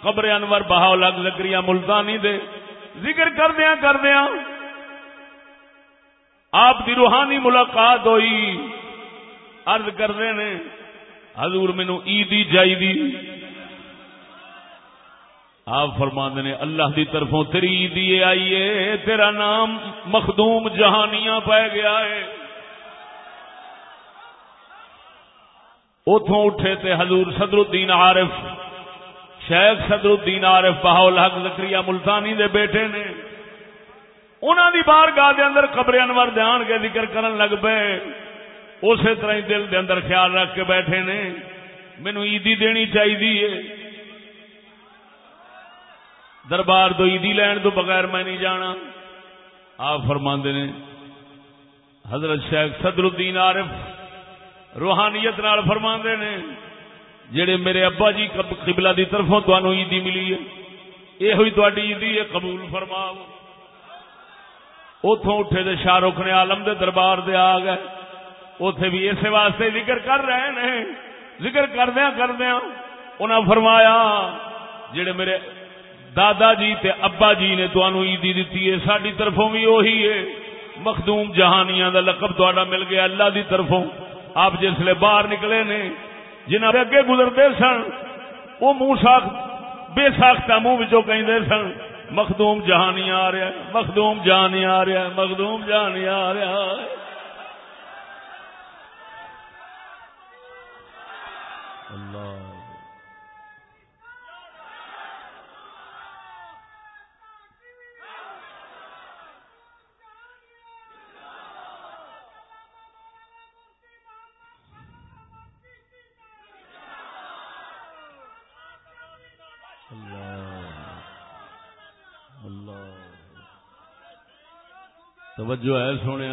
قبر انور بہا الحق زکری ملتانی دے۔ ذکر کردیا کردیا آپ دی روحانی ملاقات ہوئی۔ عرض کرتے نے، حضور مینو عید چاہیے آپ فرماند نے، اللہ دی طرفوں تری دیے آئیے، تیرا نام مخدوم جہانیاں پہ گیا ہے۔ اتوں اٹھے تے حضور صدر الدین عارف، شیخ صدر الدین عارف بہاول حق زکریہ ملتانی دے بیٹے نے انہوں دی بار گاہ دے اندر قبر انور دھیان کے ذکر کرن لگ پے۔ اسی طرح دل دے اندر خیال رکھ کے بیٹھے نے مینو عیدی دینی چاہیے دربار تو عیدی لین تو بغیر میں نہیں جانا۔ آپ فرما نے، حضرت شیخ صدر الدین عارف روحانیت نال فرما نے، جڑے میرے ابا جی قبلہ دی طرفوں تمہوں عیدی ملی ہے یہ ہوئی تاری عیدی ہے، قبول فرماؤ۔ اتوں اٹھے تو شاہ رخ نے آلم دے دربار دے آ گئے۔ اتے بھی اسی واسطے ذکر کر رہے ہیں ذکر کردیا کردیا انہیں فرمایا، جڑے میرے دادا جی تے ابا جی نے تنوع عیدی دیتی ہے ساری طرفوں بھی وہی ہے۔ مخدوم جہانیاں دا لقب تا مل گیا اللہ دی طرفوں۔ آپ جسے باہر نکلے نے جنہ اگے گزرتے سن وہ منہ ساخ بے ساختہ منہ کہ سن، مخدوم جہانی آ رہا ہے مخدوم جہانی آ رہا ہے مخدوم جہانی آ رہا ہے اللہ۔ توجہ ہے سونے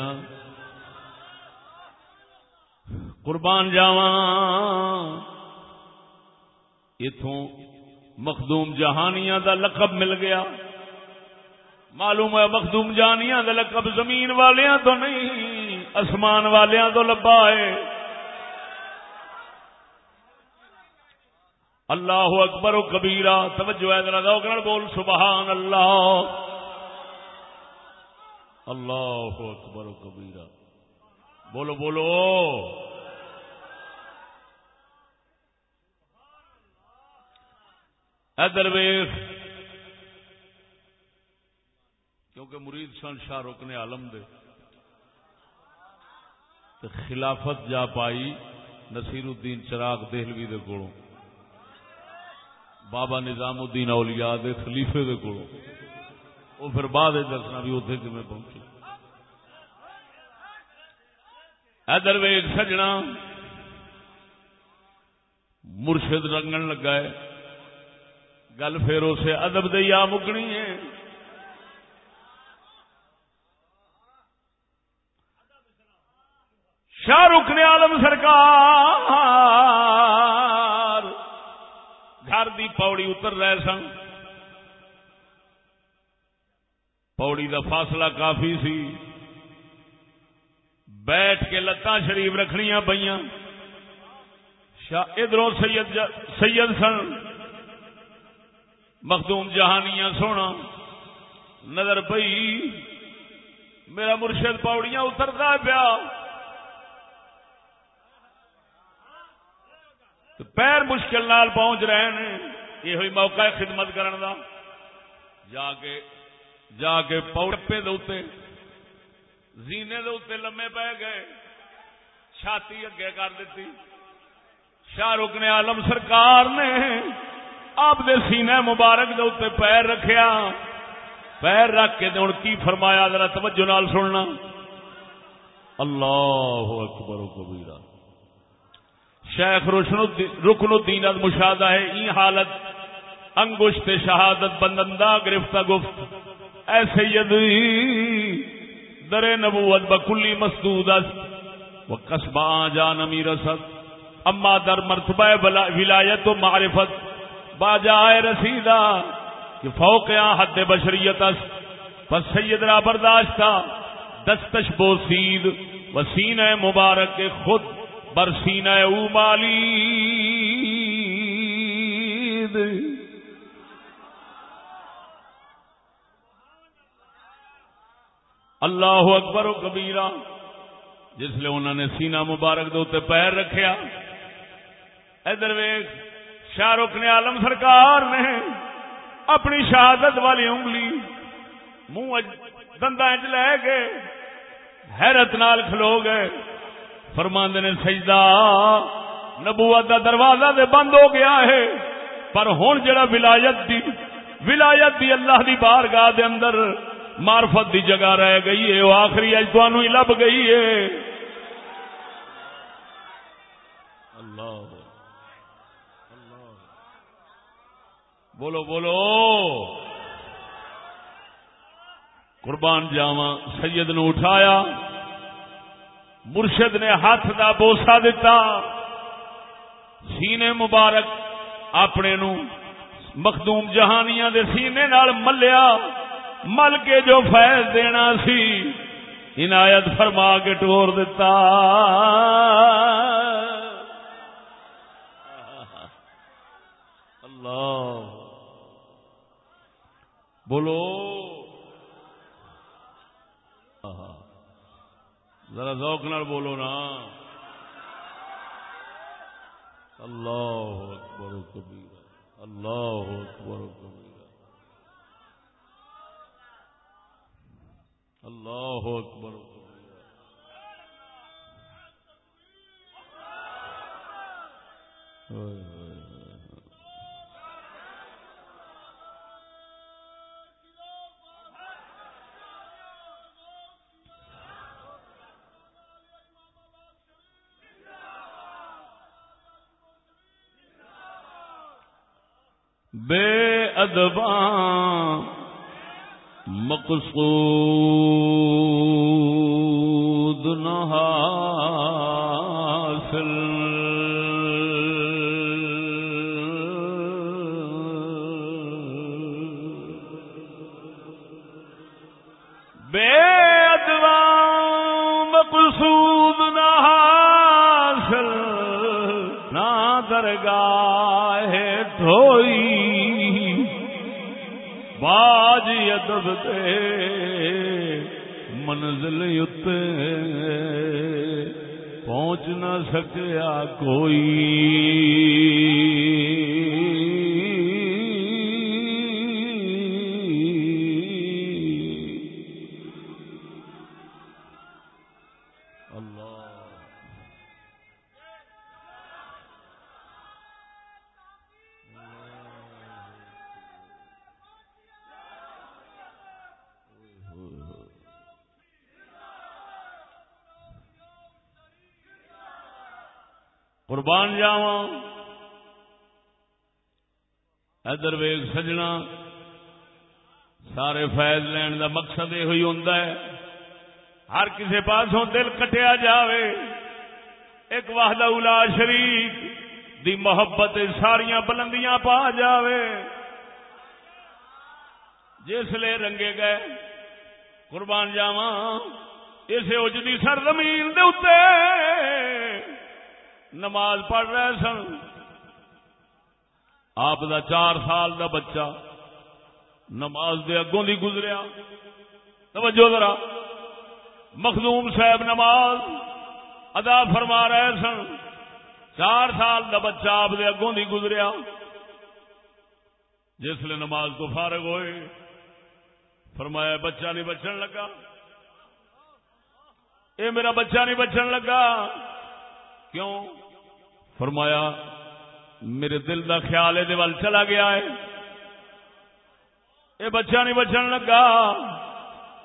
قربان جاوا اتوں مخدوم جہانیاں دا لقب مل گیا. معلوم ہے مخدوم جہانیاں دا لقب زمین والیاں تو نہیں اسمان والیاں تو لبا ہے. اللہ اکبر و کبیرہ، توجہ ہے ذرا بول، سبحان اللہ. اللہ اکبر و کبیرہ۔ بولو بولو۔ ادر ویخ کیونکہ مرید سن شاہ رکنے عالم دے تو خلافت جا پائی نصیر الدین چراغ دہلوی دے کولوں، بابا نظام الدین اولیاء دے خلیفے دے کولوں۔ وہ پھر بعد دسنا بھی اتنے کم پہنچے۔ ادر ویگ سجنا، مرشد رنگن لگا ہے۔ گل پھر اسے ادب دیا مکنی ہے۔ شاہ رخ نے آلم سرکار، گھر دی پوڑی اتر رہے سن۔ پوڑی دا فاصلہ کافی سی۔ بیٹھ کے لتاں شریف رکھنیا پہ ادھر سید سید سن۔ مخدوم جہانیاں سونا۔ نظر پئی۔ میرا مرشد پاؤڑیاں اترتا پیا۔ پیر مشکل نال پہنچ رہے ہیں۔ یہ ہوئی موقع ہے خدمت کرنے کا جا کے جا کے پوڑپے دے زینے دے لمے پہ گئے، چھاتی اگے کر دیتی۔ شاہ رخ نے آلم سرکار نے آپ دے سینے مبارک دے اتنے پیر رکھیا۔ پیر رکھ کے ہوں کی فرمایا؟ ذرا توجہ نال سننا۔ اللہ اکبر و کبیرہ۔ شیخ رکن الدین مشاہدہ ہے۔ ای حالت انگشت شہادت بندندہ گرفتہ گفت۔ اے سید در نبوت بکلی مسدود و قصبہ جان امیر اما در مرتبہ ولایت و معرفت باجائے رسیدہ کہ فوق حد بشریت اس پس سید را برداشتا دستش بوسید و سینہ مبارک خود بر سینہ او مالید. اللہ اکبر و کبیرا جس لیے انہوں نے سینا مبارک دے پیر رکھیا۔ ادھر ویگ شاہ رخ نے عالم سرکار نے اپنی شہادت والی انگلی منہ دندا چ لے گئے حیرت نال کھلو گئے۔ فرماند نے، سجدہ نبوت دا دروازہ دے بند ہو گیا ہے، پر ہوں جڑا ولایت دی ولایت دی اللہ دی بارگاہ دے اندر مارفت دی جگہ رہ گئی ہے، وہ آخری اج تو لب گئی ہے۔ اللہ۔ بولو بولو۔ قربان جاوا سید نو اٹھایا۔ مرشد نے ہاتھ دا بوسا دتا۔ سینے مبارک اپنے نو مخدوم جہانیاں دے سینے نال ملیا۔ مل کے جو فیض دینا سی، عنایت فرما کے ٹور دیتا اللہ۔ بولو۔ ذرا ذوق نال بولو نا۔ اللہ اکبر و کبیرہ اللہ اکبر و کبیرہ اللہ اکبر بے ادبا مقصود نہ ادب دے منزل اتے پہنچ نہ سکیا کوئی۔ سجنا۔ سارے فیض لین دا مقصد یہ ہوئی ہوں ہر کسی پاسوں دل کٹیا جاوے۔ ایک واہدہ الا شریف دی محبت ساریاں بلندیاں پا جاوے۔ جس لے رنگے گئے، قربان جاوا اسے اجدی سرزمین دے اتے نماز پڑھ رہے سن۔ آپ دا چار سال دا بچہ نماز دے اگوں دی گزریا۔ توجہ ذرا۔ مخدوم صاحب نماز ادا فرما رہے سن۔ چار سال دا بچہ آپ دے اگوں دی گزریا۔ جس لیے نماز کو فارغ ہوئے۔ فرمایا، بچہ نہیں بچن لگا۔ اے میرا بچہ نہیں بچن لگا۔ کیوں؟ فرمایا میرے دل دا خیال یہ ول چلا گیا ہے۔ یہ بچہ نہیں بچن لگا۔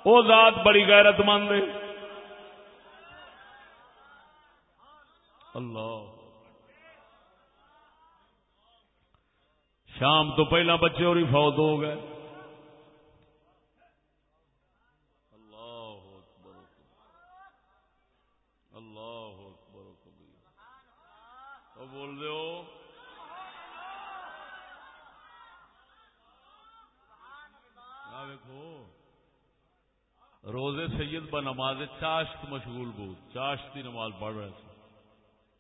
وہ ذات بڑی غیرت مند ہے۔ اللہ۔ شام تو پہلا بچے اور ہی فوت ہو گئے۔ اللہ اکبر۔ اللہ اکبر۔ بول دے ہو دیکھو روزے سید ب نماز چاشت مشغول بود۔ چاشتی نماز پڑھ رہے تھے۔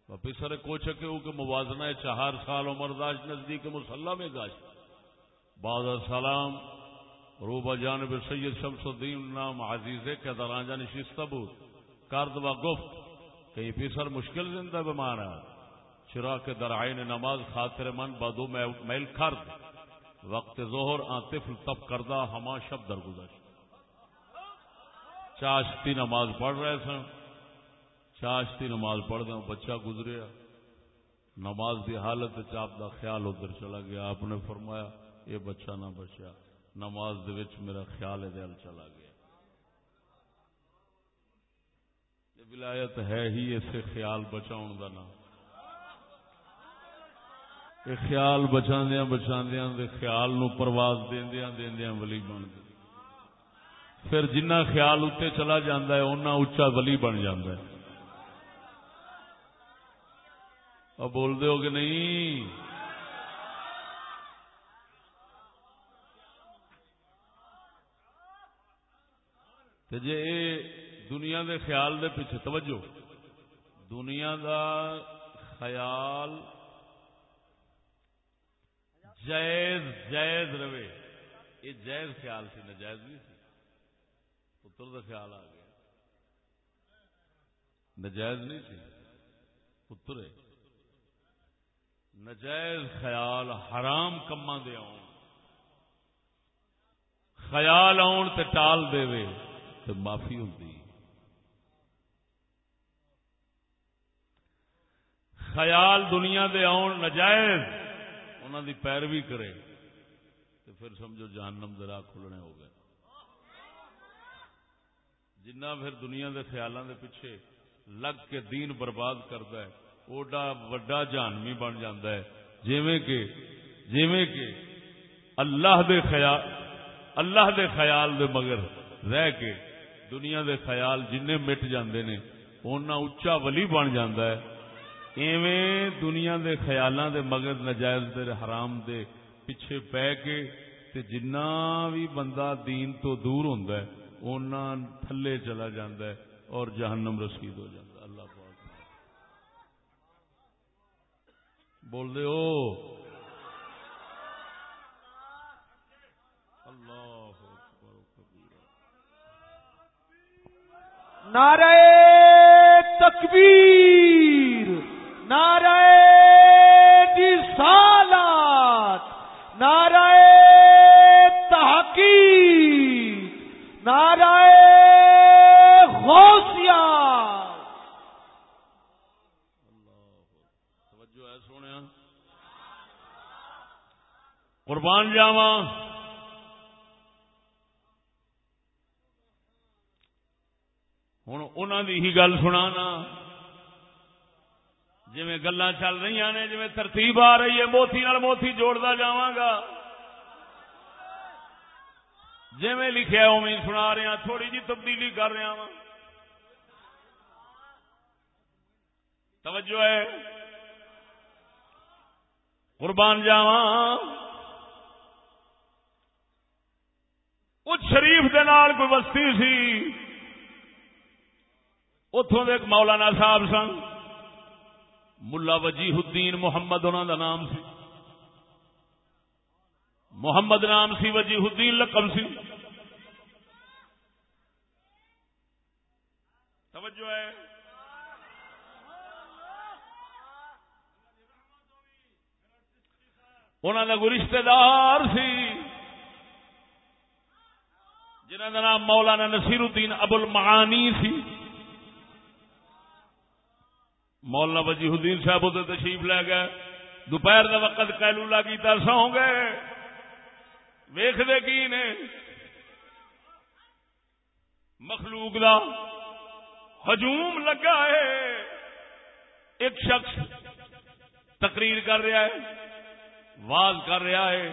واپس سر کو چکے ہو کہ موازنہ چہار سال عمر داشت نزدیک مسلح میں گاشت۔ بعد السلام روبا جانب سید شمس الدین نام عزیزے کے درانجہ نشستہ بود۔ کرد و گفت، کہیں پیسر مشکل زندہ بمانا چرا کے درائن نماز خاطر من بدو میل کرد۔ وقت ظہر آن طفل تب کردہ ہما شب درگزشت۔ چاشتی نماز پڑھ رہے سن۔ چاشتی نماز پڑھ دیں بچہ گزریا نماز دی حالت چاپ دا خیال ادھر چلا گیا۔ آپ نے فرمایا، یہ بچہ نہ بچیا نماز دے وچ میرا خیال دل چلا گیا۔ یہ ولایت ہے ہی، اسے خیال بچاؤن دا نام۔ یہ خیال بچاندیاں بچاندیاں دے خیال نو پرواز دیندیاں دیندیاں ولی بن گئے۔ پھر جنہ خیال اتنے چلا جاندہ ہے اُنہ اچا ولی بن جاندہ ہے۔ اب بول دے ہو کہ نہیں۔ تے جے اے دنیا دے خیال دے پیچھے توجہ، دنیا دا خیال جائز جائز روے۔ یہ جائز خیال سی نجائز نہیں سی پتر دا خیال آ گیا۔ نجائز نہیں سی پتر ہے۔ نجائز خیال حرام کما دے آن خیال آن تے ٹال دے وے تے معافی ہوتی خیال دنیا دے آن نجائز انہوں دی پیروی کرے تو پھر سمجھو جہنم دے راہ کھلنے ہو گئے۔ جنہ پھر دنیا دے خیالوں دے پیچھے لگ کے دین برباد کرتا ہے، اوڈا وڈا جانوی بن جاتا ہے۔ جیویں کہ جیویں کہ اللہ دے خیال، اللہ دے خیال دے مگر رہ کے دنیا دے خیال جن مٹ جاندے نے اونا اچا ولی بن جاتا ہے۔ ایویں دنیا دے خیالاں دے مگر نجائز دے حرام دے پیچھے پہ کے تے جنہ بھی بندہ دین تو دور ہوندا ہے، اونا تھلے چلا جاندا ہے اور جہنم رسید ہو جاتا اللہ پاک۔ بول دے او۔ اللہ اکبر، کبیرہ۔ نعرہ تکبیر۔ نعرہ رسالات نعرہ تحقیق، نعرہ غوثیہ توجہ ہے سونے۔ قربان جاوا ہوں انہوں دی ہی گل سنا جی گلا چل رہی نے جی ترتیب آ رہی ہے، موتی نال موتی جوڑتا جاگا جی لکھیا اوی سنا رہا تھوڑی جی تبدیلی کر رہا وا توجہ ہے۔ قربان جاوا اس شریف دے نال کوئی بستی سی۔ اتوں دے مولانا صاحب سن۔ ملا وجیح الدین محمد انہوں دا نام سی۔ محمد نام سی، وجیح الدین لقب سی۔ توجہ ہے۔ انہوں کا کوئی رشتہ دار سی۔ جنہوں کا نام مولانا نصیر الدین ابو المعانی سی۔ مولانا وجیح الدین صاحب ادھر تشریف لے گئے۔ دوپہر کا وقت کیلولا کیتا، سو گئے۔ ویخ دے کی نے؟ مخلوق دا ہجوم لگا ہے۔ ایک شخص تقریر کر رہا ہے، واز کر رہا ہے،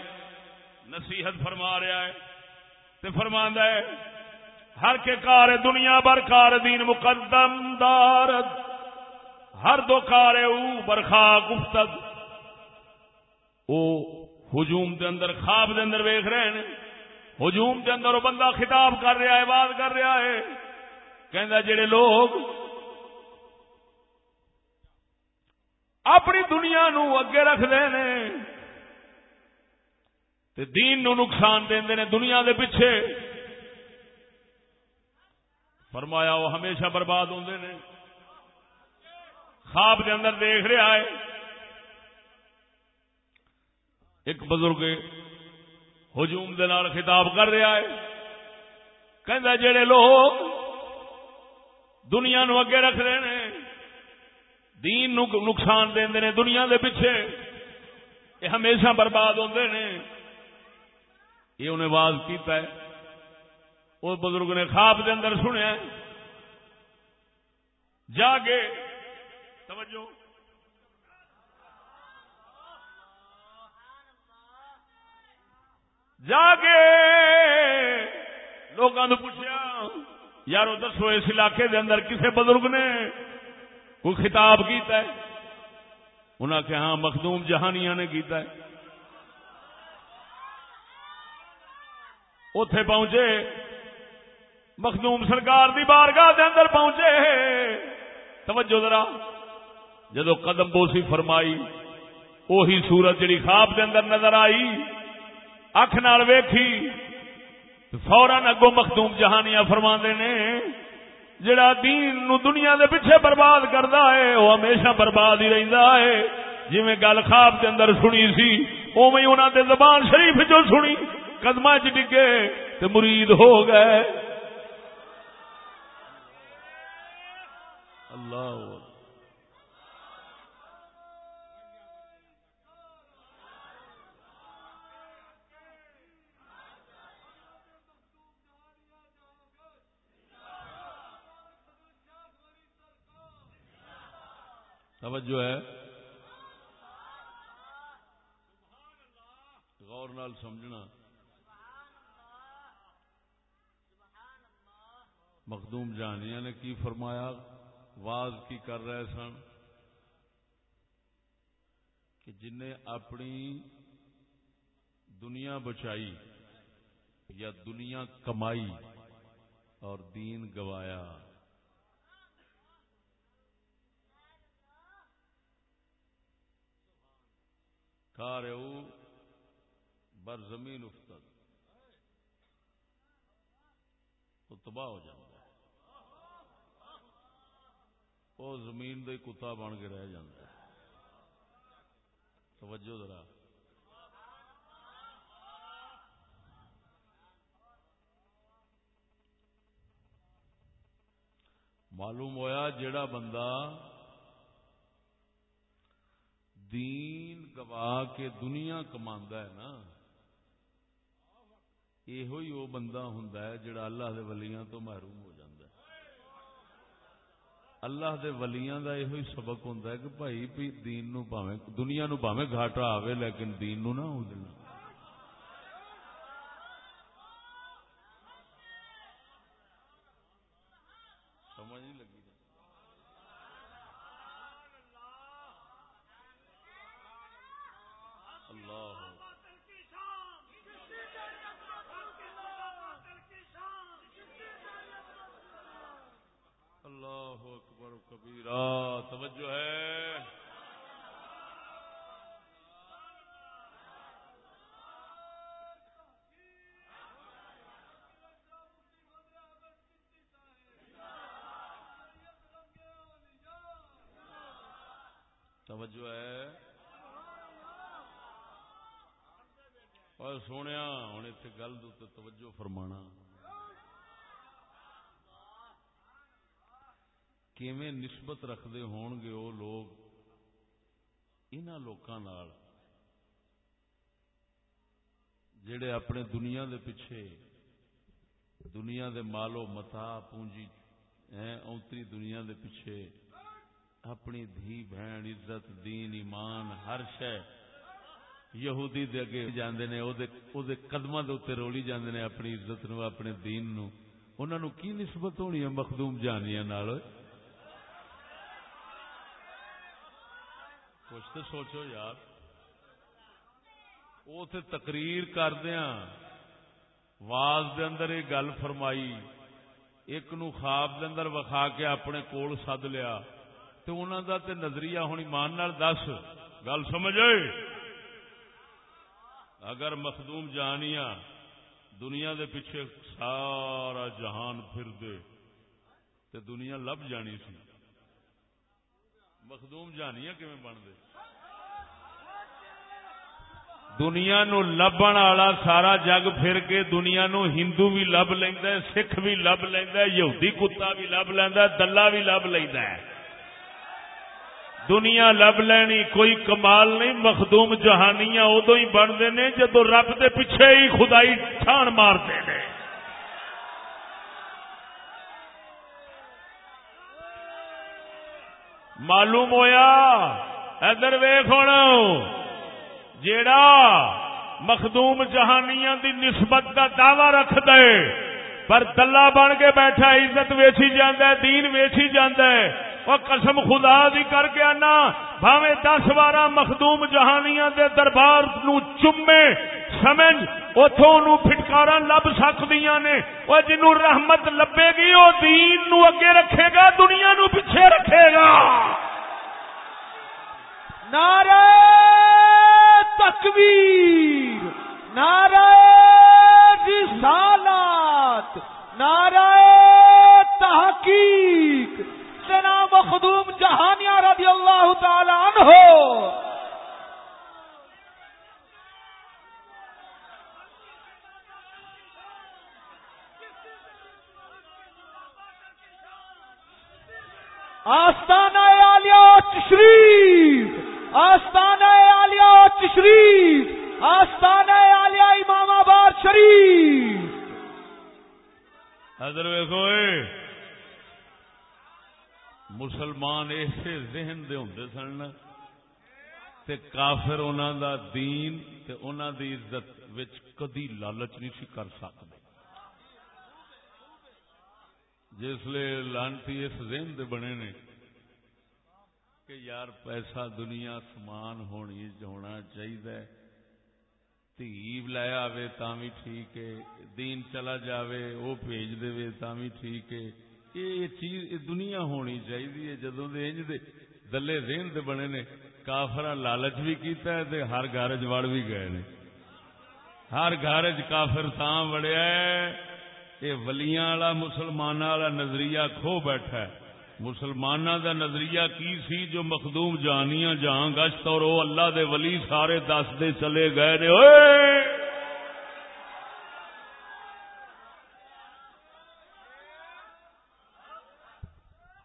نصیحت فرما رہا ہے۔ تے فرما ہے، ہر کے کار دنیا بر کار دین مقدم دارد ہر دو کار او برخا گفتگ۔ او ہجوم دے اندر، خواب دے اندر ویخ رہے ہیں۔ ہجوم دے اندر وہ بندہ خطاب کر رہا ہے بات کر رہا ہے۔ کہ جڑے لوگ اپنی دنیا نو اگے رکھتے ہیں تے دین نو نقصان دے نے دنیا دے پیچھے۔ فرمایا، وہ ہمیشہ برباد ہوندے نے۔ خواب دے اندر دیکھ رہا ہے۔ ایک بزرگ ہجوم دے نال خطاب کر رہا ہے۔ کہ جڑے لوگ دنیا نو اگے رکھ رہے ہیں دین نو نقصان دے نے دنیا دے پیچھے یہ ہمیشہ برباد ہوتے ہیں یہ انہیں واز کیتا ہے۔ اس بزرگ نے خواب دے اندر سنیا جا کے توجہ۔ جا کے لوگوں نے پوچھا یار دسو اس علاقے دے اندر کسے بزرگ نے کوئی خطاب کیتا ہے؟ انہاں کہ ہاں مخدوم جہانیاں نے کیتا ہے۔ اتے پہنچے، مخدوم سرکار دی بارگاہ دے اندر پہنچے۔ توجہ ذرا۔ جدو قدم بوسی فرمائی، اوہی سورت جڑی خواب دے اندر نظر آئی، اکھ نال ویکھی فورن اگو مخدوم جہانیاں فرما نے، جڑا دین نو دنیا دے پیچھے برباد کردا ہے وہ ہمیشہ برباد ہی رہندا ہے۔ جی میں گل خواب کے اندر سنی سی اوی انہوں نے زبان شریف جو سنی قدم چ ڈگے تو مرید ہو گئے۔ اللہ توجہ ہے۔ غور نال سمجھنا۔ مخدوم جانیا نے کی فرمایا؟ واز کی کر رہے سن کہ جن نے اپنی دنیا بچائی یا دنیا کمائی اور دین گوایا۔ بر زمین افتد۔ تو تباہ ہو جائے وہ زمین دے کتا بن کے رہ جاتا ہے۔ توجہ ذرا۔ معلوم ہویا جڑا بندہ دین گوا کے دنیا کما ہے نا۔ یہ وہ بندہ ہوں جڑا اللہ دے ولیاں تو محروم ہو جاتا ہے۔ اللہ دے ولیاں دا یہ سبق ہوں کہ بھائی دین نو پاویں دنیا نو پاویں گھاٹا آوے لیکن دین نو نہ ہو دینا سمجھ نہیں لگی اللہ اکبر کبیرہ توجہ ہے توجہ ہے۔ اور سونے ہوں اتنے گل توجہ فرمانا۔ کیویں نسبت رکھتے ہون گے وہ لوگ ان لوگوں جڑے اپنے دنیا دے پیچھے دنیا دے مالو متا پونجی اونتری دنیا دے پیچھے اپنی دھی بہن عزت، دین، ایمان، ہر شہ یہودی دے اگے جاندے نے، او دے او دے قدماں دے اوتے رولی جاندے نے اپنی عزت نو، اپنے دین نو۔ انہاں نو کی نسبت ہونی ہے مخدوم جانیاں نال؟ کچھ تو سوچو یار۔ وہ تقریر کردیا واز دے اندر یہ گل فرمائی، ایک نو خواب دے اندر وکھا کے اپنے کول سد لیا۔ تو انہوں دا تے نظریہ ہونی مان نال دس۔ گل سمجھ اگر مخدوم جہانیاں دنیا دے پیچھے سارا جہان پھر دے، تے دنیا لب جانی سی۔ مخدوم جانیا کیون بن دے؟ دنیا نو لبن والا سارا جگ پھر کے دنیا نو ہندو بھی لب لینا سکھ بھی لب لینا یہودی کتا بھی لب لینا دلہ بھی لب لینا دنیا لب لینی، کوئی کمال نہیں، مخدوم جہانیاں ادو ہی بنتے نے جدو رب دے پیچھے ہی خدائی ٹھان مارتے ہیں۔ معلوم ہویا؟ ادھر ویخ ہونا جیڑا مخدوم جہانیاں دی نسبت کا دعوی رکھ دے پر دلہ بن کے بیٹھا، عزت ویچی جاندہ ہے، دین ویچی جاندہ ہے اور قسم خدا دی کر کے آنا بھاوے دس بارہ مخدوم جہانیاں دے دربار نو چمے، سمجھ اتو نو پھٹکارا لب سکدیاں نے۔ وہ جنو رحمت لبے گی وہ دین نو اگے رکھے گا، دنیا نو پیچھے رکھے گا۔ نعرہ تکبیر، نعرہ رسالات، نعرہ تحقیق سیدنا خدوم جہانیہ رضی اللہ تعالی عنہ۔ آستانہ عالیہ شریف آستانہ عالیہ شریف آستانہ عالیہ امام آباد شریف۔ حضر ویسو مسلمان ایسے ذہن دے ہوں سن تے کافر انہوں دا دین تے انہوں دی عزت وچ کدی لالچ نہیں سی کر سکتے جس لیے لانتی اس ذہن دے بنے نے کہ یار پیسہ دنیا سمان ہونی ہونا چاہیے تیب لے آوے تا بھی ٹھیک ہے، دین چلا جاوے وہ بھیج دے تا بھی ٹھیک ہے۔ یہ چیز یہ دنیا ہونی چاہیے جدوں دے انج دے دلے ذہن دے بنے نے کافر لالچ بھی کیتا ہے تے ہر گھر وڑ بھی گئے نے۔ ہر گھر کافر تاں وڑیا ہے۔ یہ ولیاں والا، مسلماناں والا نظریہ کھو بیٹھا ہے۔ مسلماناں دا نظریہ کی سی جو مخدوم جانیاں جہاں گشت اور وہ اللہ دے ولی سارے دس دے چلے گئے نے؟ اوئے!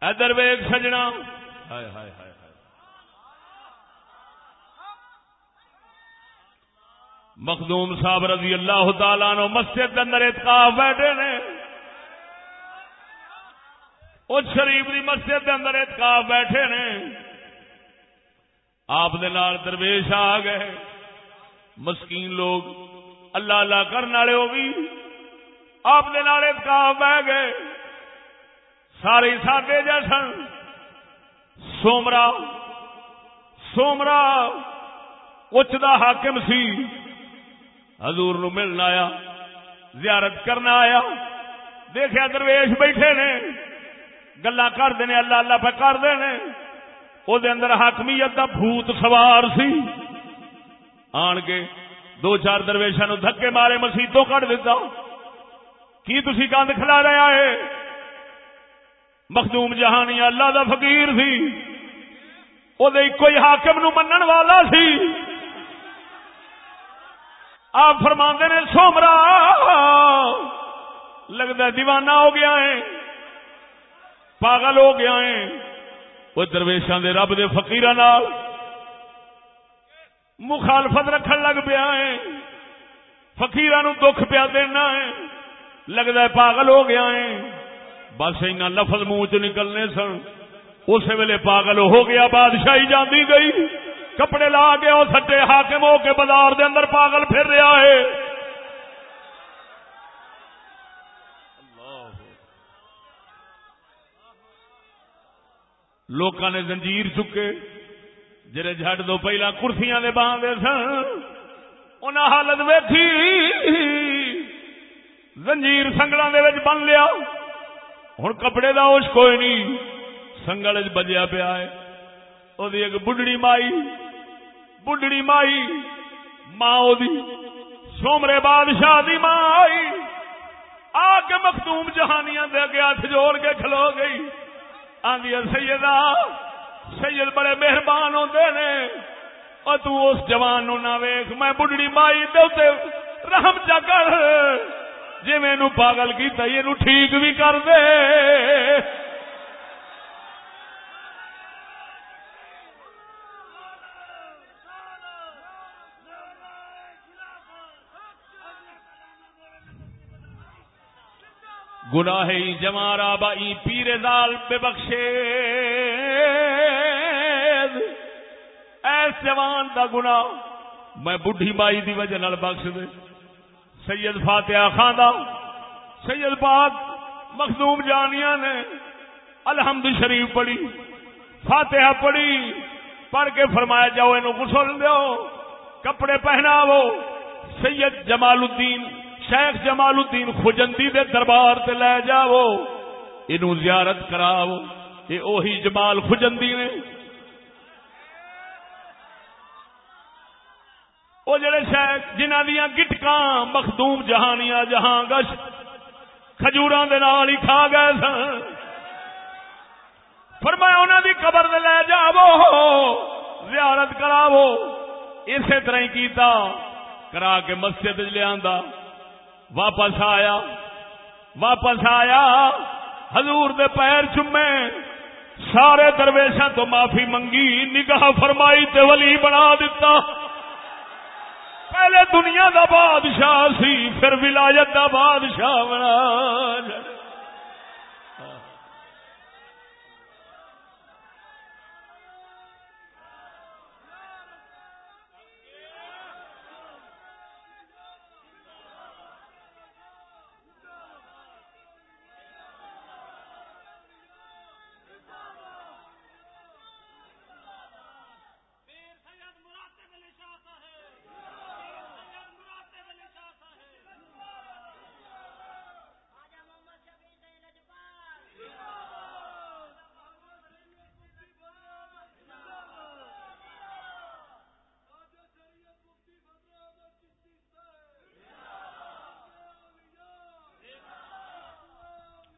ادر ویگ سجنا۔ ہائے ہائے ہائے مخدوم صاحب رضی اللہ تعالیٰ نو مسجد کے اندر اتقاف بیٹھے نے۔ اس شریف دی مسجد کے اندر اتقاف بیٹھے نے۔ آپ دے نال درویش آ گئے۔ مسکین لوگ اللہ اللہ کرنے والے وہ بھی آپ دے نال اتقاف بہ گئے۔ سارے سادے جیسن سومرا سومرا اچ دا حاکم سی۔ حضور نو ملنا آیا، زیارت کرنا آیا۔ دیکھا درویش بیٹھے نے۔ گلا کرتے ہیں اللہ اللہ پہ کرتے ہیں وہ اندر حاکمیت کا بھوت سوار سی۔ آن کے دو چار درویشا دھکے مارے مسیتوں کٹ دیتا کی تھی گند کھلا رہا ہے مخدوم جہانی اللہ دا فقیر سی۔ وہ کوئی حاکم نو منن والا سی۔ آپ فرما نے، سومرا لگتا دیوانہ ہو گیا ہے، پاگل ہو گیا ہے۔ وہ درویشان دے رب دے فقیر مخالفت رکھن لگ پیا ہے۔ فقیر دکھ پیا دینا ہے۔ لگتا ہے پاگل ہو گیا ہے۔ بس اینا لفظ منہ چ نکلنے سن۔ اس ویلے پاگل ہو گیا، بادشاہی جاندی گئی۔ کپڑے لا کے وہ سٹے حاکم ہو کے بازار دے اندر پاگل پھر رہا ہے۔ لوگ نے زنجیر چکے۔ جڑے جھٹ دو پہلا کرسیاں دے باندھے سن انہیں حالت ویکھی۔ زنجیر سنگل دے بن لیا۔ ہوں کپڑے دا ہوش کوئی نہیں۔ سنگل بجیا پیا ہے۔ وہ ایک بڑھڑی مائی۔ بڑھڑی مائی۔ ماں دی سومرے بادشاہ دی ماں آئی آ کے مختوم جہانیاں دے کے ہاتھ جوڑ کے کھلو گئی۔ آدھی سیدہ، سید بڑے مہربان ہوتے نے۔ اور تو اس جوان نو نہ ویخ میں بڑھڑی مائی دے رحم چا کر۔ جی میں پاگل کیتا یہ ٹھیک بھی کر دے۔ گناہ جمارا بائی پیر دال بے بخشے۔ ایس جوان دا گنا میں بڈھی مائی دی وجہ نال بخش دے۔ سید فاتحہ خاندہ سید پاک مخدوم جانیاں نے الحمد شریف پڑھی، فاتحہ پڑھی، پڑھ کے فرمایا جاؤ یہ غسل دو کپڑے پہناو، سید جمال الدین، شیخ جمال الدین خجندی دے دربار تے لے جاؤ یہ زیارت کراؤ یہ اوہی جمال خجندی نے وہ جڑے شیخ جنہ دیا گٹکاں مخدوم جہانیاں جہاں گش کھجوراں دے نال ہی کھا گئے سن۔ فرمایا انہاں دی قبر دے لے جاؤ زیارت کراو اسی طرح ہی کیتا، کرا کے مسجد لیا واپس آیا واپس آیا، حضور دے پیر چومے سارے درویشاں تو معافی منگی، نگاہ فرمائی تے ولی بنا دیتا پہلے دنیا دا بادشاہ سی پھر ولایت دا بادشاہ بنا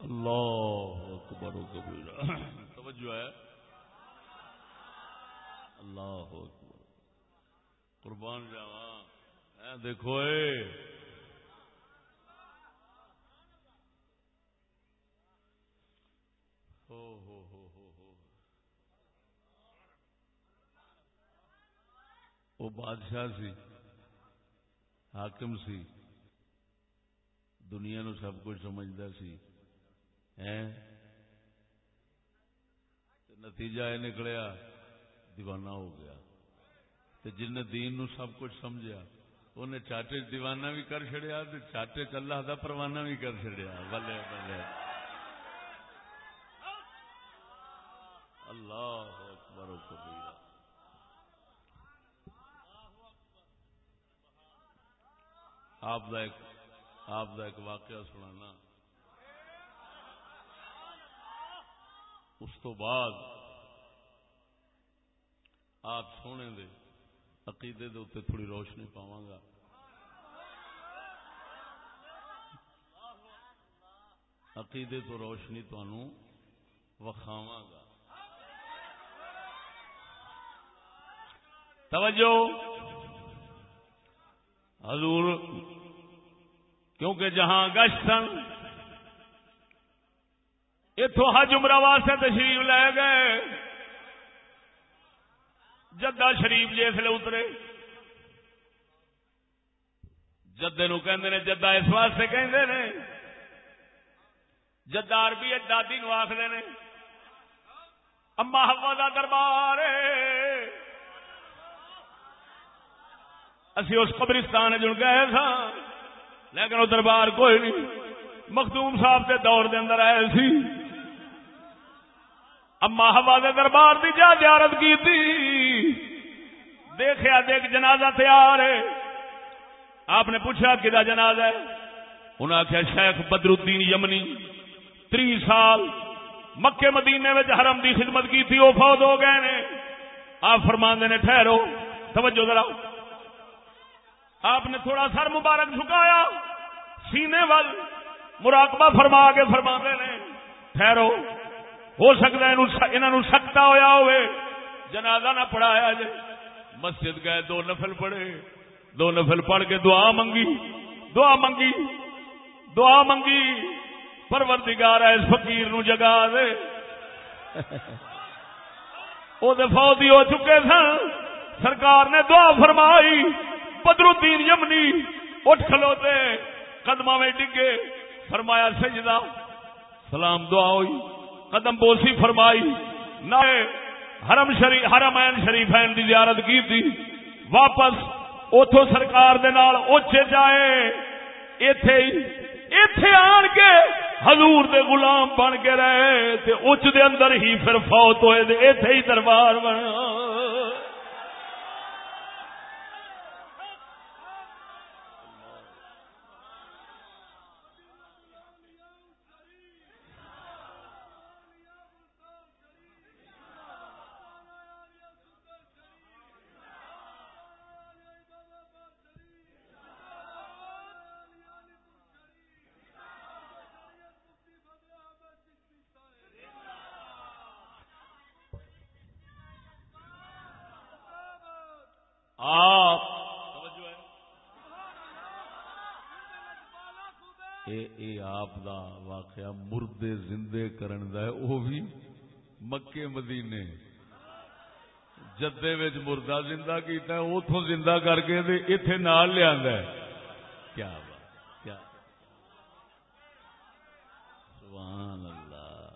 اللہ اکبر و کبیرہ توجہ ہے اللہ اکبر قربان جاواں دیکھو اے ہو ہو ہو ہو ہو۔ وہ بادشاہ سی، حاکم سی۔ دنیا نو سب کچھ سمجھتا سی۔ نتیجہ یہ نکلیا، دیوانہ ہو گیا۔ جن دین نو سب کچھ سمجھا انہیں چاٹے دیوانہ بھی کر چڑیا چاٹے چلا دا پروانہ بھی کر چڑیا بلے بلے اللہ اکبر و کبیرہ آپ دا ایک آپ دا ایک واقعہ سنانا اس تو بعد آپ سونے دے عقیدے دے اتنے تھوڑی روشنی پاواں گا عقیدے تو روشنی تنوع وکھاواں گا۔ توجہ۔ حضور، کیونکہ جہاں گشتن اتو حج عمرہ واسطے تشریف لے گئے۔ جدہ شریف جسے اترے۔ جدے نو کہ جدہ اس واسطے کہ جدہ عربی دادی نو آخر نے۔ اما ہوا کا دربار اسی اس قبرستان جن گئے سا لیکن وہ دربار کوئی نہیں۔ مخدوم صاحب کے دور دے اندر آئے سی۔ اما ہوا دے دربار دی جا زیارت کی تھی دیکھا دیکھ جنازہ تیار ہے۔ آپ نے پوچھا کدا جنازہ ہے؟ انہوں نے آخیا شیخ بدر الدین یمنی۔ تری سال مکے مدینے میں حرم دی خدمت کی تھی وہ فوت ہو گئے نے۔ آپ فرماندے نے، ٹھہرو۔ توجہ ذرا۔ آپ نے تھوڑا سر مبارک جھکایا۔ سینے وال مراقبہ فرما کے فرما نے، ٹھہرو۔ ہو سکتا ہے انہوں سکتا ہوا ہوئے۔ جنازہ نہ پڑھایا جائے۔ مسجد گئے، دو نفل پڑھے۔ دو نفل پڑھ کے دعا منگی دعا منگی دعا منگی پروردگار اس فقیر نو جگا دے۔ وہ فوتی ہو چکے سن۔ سرکار نے دعا فرمائی۔ بدر الدین یمنی اٹھ کھلوتے۔ قدمہ میں ڈگے۔ فرمایا، سجدہ۔ سلام، دعا ہوئی۔ قدم بوسی فرمائی۔ نہ حرم شریف حرم شریف دی زیارت کی تھی۔ واپس اتو سرکار دے نال اچے جائے۔ ایتھے ایتھے آن کے حضور دے غلام بن کے رہے تے اچ دے اندر ہی پھر فوت ہوئے دے ایتھے ہی دربار بنا۔ آپ دا واقعہ مردے زندے کرن دا ہے وہ بھی مکے مدینے۔ جدے وچ مردہ زندہ کیتا ہے، اوتھوں زندہ کر کے تے ایتھے نال لے آندا ہے۔ کیا بات، کیا۔ سبحان اللہ۔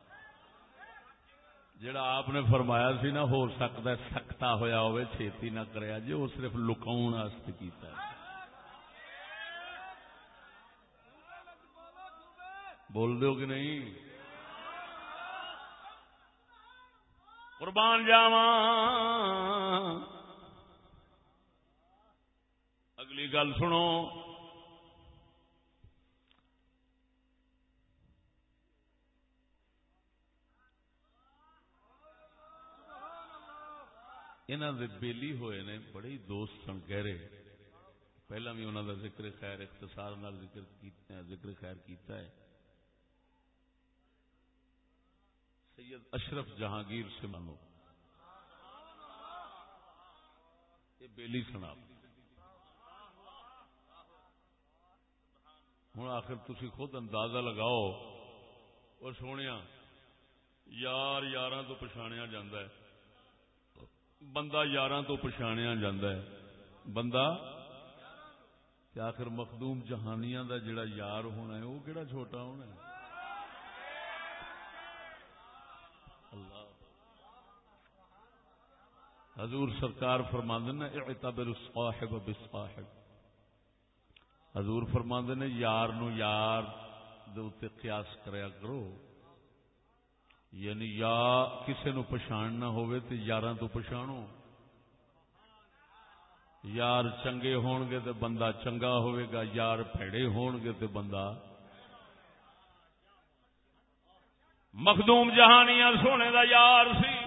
جڑا آپ نے فرمایا سی نا، ہو سکتا ہے، سکتا ہویا ہوئے، چھیتی نہ کریا جی وہ صرف لکاؤن واسطے کیتا ہے۔ بول دو کہ نہیں؟ قربان جاوا اگلی گل سنو۔ انہوں دے بیلی ہوئے نے بڑے ہی دوست سن گہرے پہلا بھی انہوں دا ذکر خیر، اختصار نال ذکر کیتا ہے ذکر خیر کیتا ہے۔ سید اشرف جہانگیر سے مانو یہ بیلی سنا۔ ہوں آخر تسی خود اندازہ لگاؤ۔ اور سونے یار یار تو پچھاڑیا جاندہ ہے۔ بندہ یار تو پچھاڑیا جاندہ ہے۔ بندہ؟ کہ آخر مخدوم جہانیاں دا جڑا یار ہونا ہے، وہ کہڑا چھوٹا ہونا ہے اللہ حضور سرکار فرماند نے، اعتبر الصاحب بالصاحب۔ حضور فرماند نے، یار نو یار دے اوتے قیاس کریا کرو۔ یعنی یا کسے نو پچھاننا ہوئے تے یاراں تو پچھانو یار چنگے ہون گے تے بندہ چنگا ہوئے گا، یار پھیڑے ہون گے تے بندہ۔ مخدوم جہانیاں سونے دا یار سی۔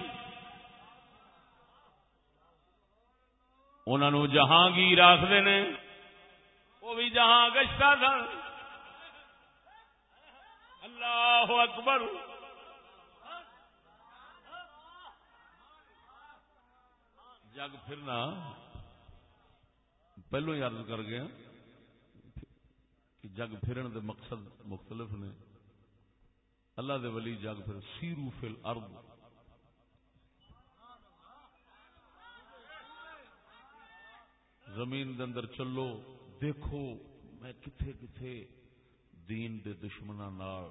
انہوں جہانگیر آخر نے، وہ بھی جہاں گشتا تھا۔ اللہ اکبر۔ جگ پھرنا، پہلو ہی عرض کر گیا کہ جگ پھرن دے مقصد مختلف نے۔ اللہ دے ولی جگ پھر سیرو فل ارد زمین دے اندر چلو، دیکھو میں کتھے کتھے دین دے دشمنوں نال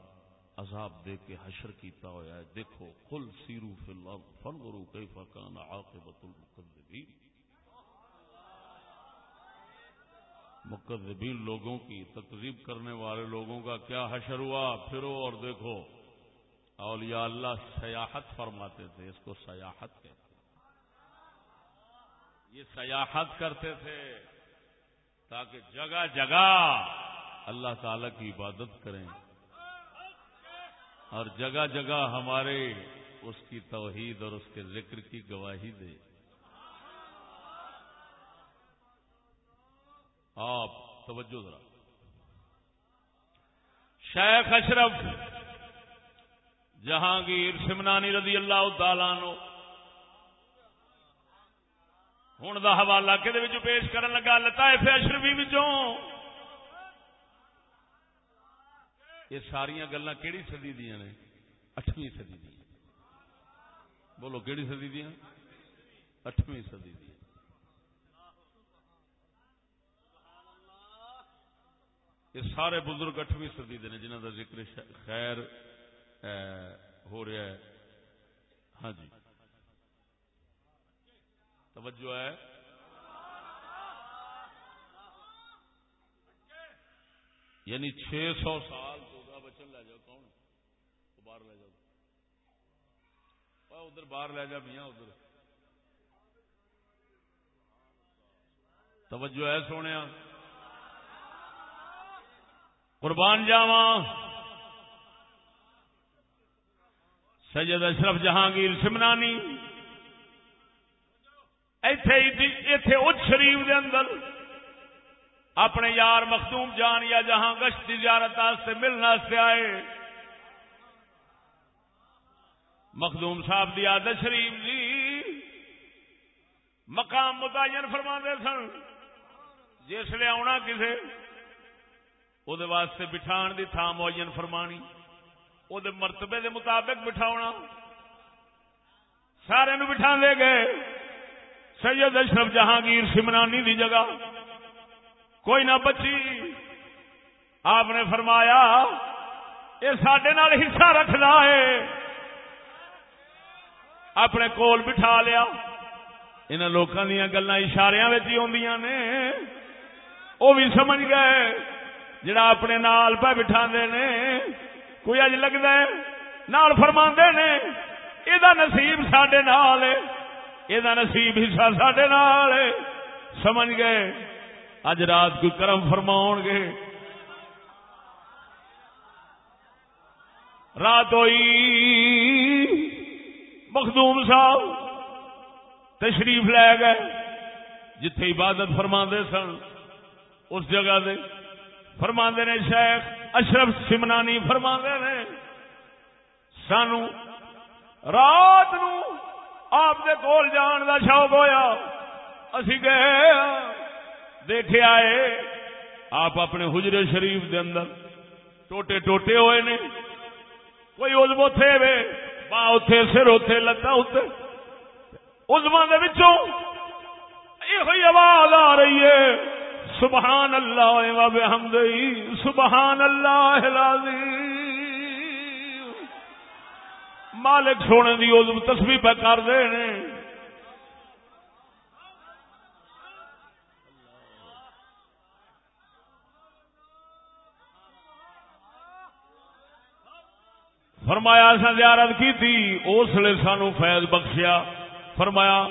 عذاب دے کے حشر کیتا ہویا ہے۔ دیکھو، قل سیرو فی الارض فانظروا کیف کان عاقبت المکذبین۔ مکذبین لوگوں کی تکذیب کرنے والے لوگوں کا کیا حشر ہوا؟ پھرو اور دیکھو، اولیاء اللہ سیاحت فرماتے تھے، اس کو سیاحت کہتے یہ سیاحت کرتے تھے تاکہ جگہ جگہ اللہ تعالی کی عبادت کریں اور جگہ جگہ ہمارے اس کی توحید اور اس کے ذکر کی گواہی دے۔ آپ توجہ ذرا۔ شیخ اشرف جہانگیر سمنانی رضی اللہ تعالیٰ نو ہوں دا حوالہ کہ پیش کرن لگا لطائف اشرفی وچوں یہ ساریا گلا کہڑی سدی دیا نے اٹھویں سدی دیا بولو کہڑی سدی دیا اٹھویں سدی دیا یہ سارے بزرگ اٹھویں سدی دے جنہ کا ذکر خیر ہو رہا ہے ہاں جی توجہ ہے۔ یعنی چھ سو سال تو بچن لے جاؤ، کون؟ باہر لے جاؤ۔ ادھر باہر لے جا، میاں ادھر۔ توجہ ہے سونے۔ قربان جاوا سید اشرف جہانگیر سمنانی۔ ایتھے ایتھے شریف دے اندر اپنے یار مخدوم جان یا جہاں گشت زیارت سے ملنا سے آئے۔ مخدوم صاحب دی عادت شریف جی مقام متعین فرما دے سن۔ جس لے آنا کسے او دے واسطے بٹھان دی تھا معین فرمانی۔ او دے مرتبے دے مطابق بٹھاونا۔ سارے نو بٹھا دے گئے۔ سید اشرف جہانگیر سمنانی دی جگہ۔ کوئی نہ بچی۔ آپ نے فرمایا، یہ سڈے حصہ رکھنا ہے۔ اپنے کول بٹھا لیا۔ ان لوگوں دیا گلا اشاریا نے۔ وہ بھی سمجھ گئے۔ جڑا اپنے نال پہ بٹھا نے، کوئی اج لگتا ہے؟ نال فرما نے یہ نصیب سڈے نال ہے۔ یہ نصیب حصہ سڈے نال سمجھ گئے اج رات کوئی کرم فرماؤ گے رات ہوئی مخدوم صاحب تشریف لے گئے جتھے عبادت فرما سن اس جگہ دے فرما نے شیخ اشرف سمنانی فرما نے سانو رات نو آپ دے کول جان دا شوق ہویا اسی گئے دیکھے آئے آپ اپنے حجر شریف دے اندر ٹوٹے ٹوٹے ہوئے نے کوئی ادب اتے وے باں اتے سر اتے لتا اتنے ادم یہ آواز آ رہی ہے سبحان اللہ و سبحان اللہ العظیم مالک سونے دی ادم تسبیح پہ کر دے نے۔ فرمایا سا زیارت کی تھی اس لیے سانو فیض بخشیا۔ فرمایا،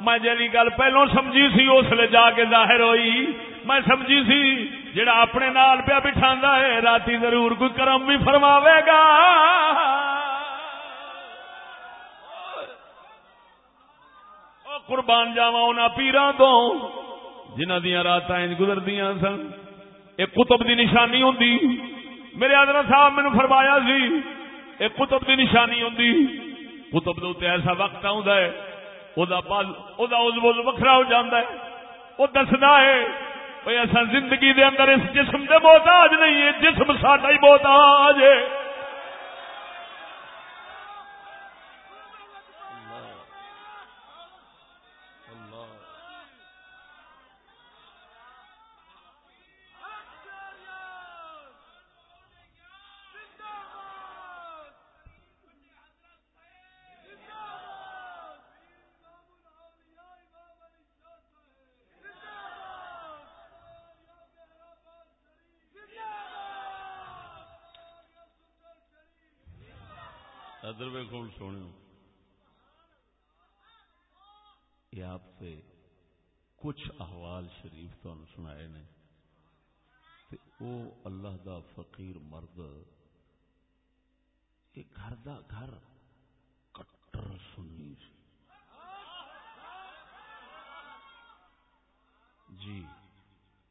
میں جی گل پہلو سمجھی سی، اس لیے جا کے ظاہر ہوئی۔ میں سمجھی سی جڑا اپنے نال پیا بٹھا ہے رات ضرور کوئی کرم بھی فرماوے گا۔ قربان جاوا ان پیران تو جنہ دیا رات گزردیا سن۔ ایک کتب دی نشانی ہوں میرے آدر صاحب مینو فرمایا سی، ایک کتب کی نشانی ہوں کتب دے ایسا وقت آتا ہے وکھرا ہو جاتا ہے۔ وہ دستا ہے بھائی ایسا زندگی دے اندر اس جسم دے محتاج نہیں ہے جسم ساڈا ہی محتاج ہے۔ یہ آپ سے کچھ احوال شریف تو سنائے نے۔ او اللہ دا فقیر مرد، یہ گھر دا گھر کٹر سنی سی۔ جی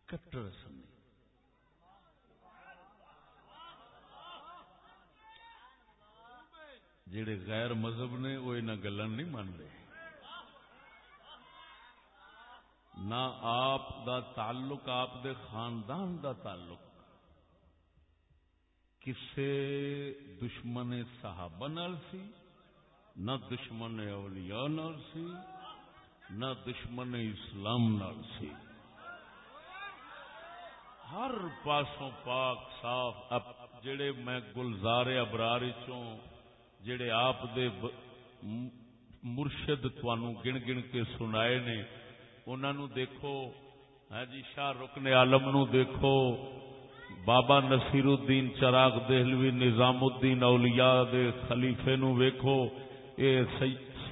کٹر سنی۔ جڑے غیر مذہب نے، وہ ان گلن نہیں مانتے نہ آپ دا تعلق آپ دے خاندان دا تعلق. کسے دشمن صحابہ نال سی، نہ دشمن اولیاء نال سی، نہ دشمن اسلام نال سی. ہر پاسوں پاک صاف جڑے میں گلزار ابرار چوں، جڑے آپ دے مرشد تنوع گن گن کے سنائے نے انہوں دیکھو۔ ہاں جی شاہ رکن عالم نو دیکھو۔ بابا نصیر الدین چراغ دہلوی نظام الدین اولیاء دے خلیفے نو ویکھو۔ اے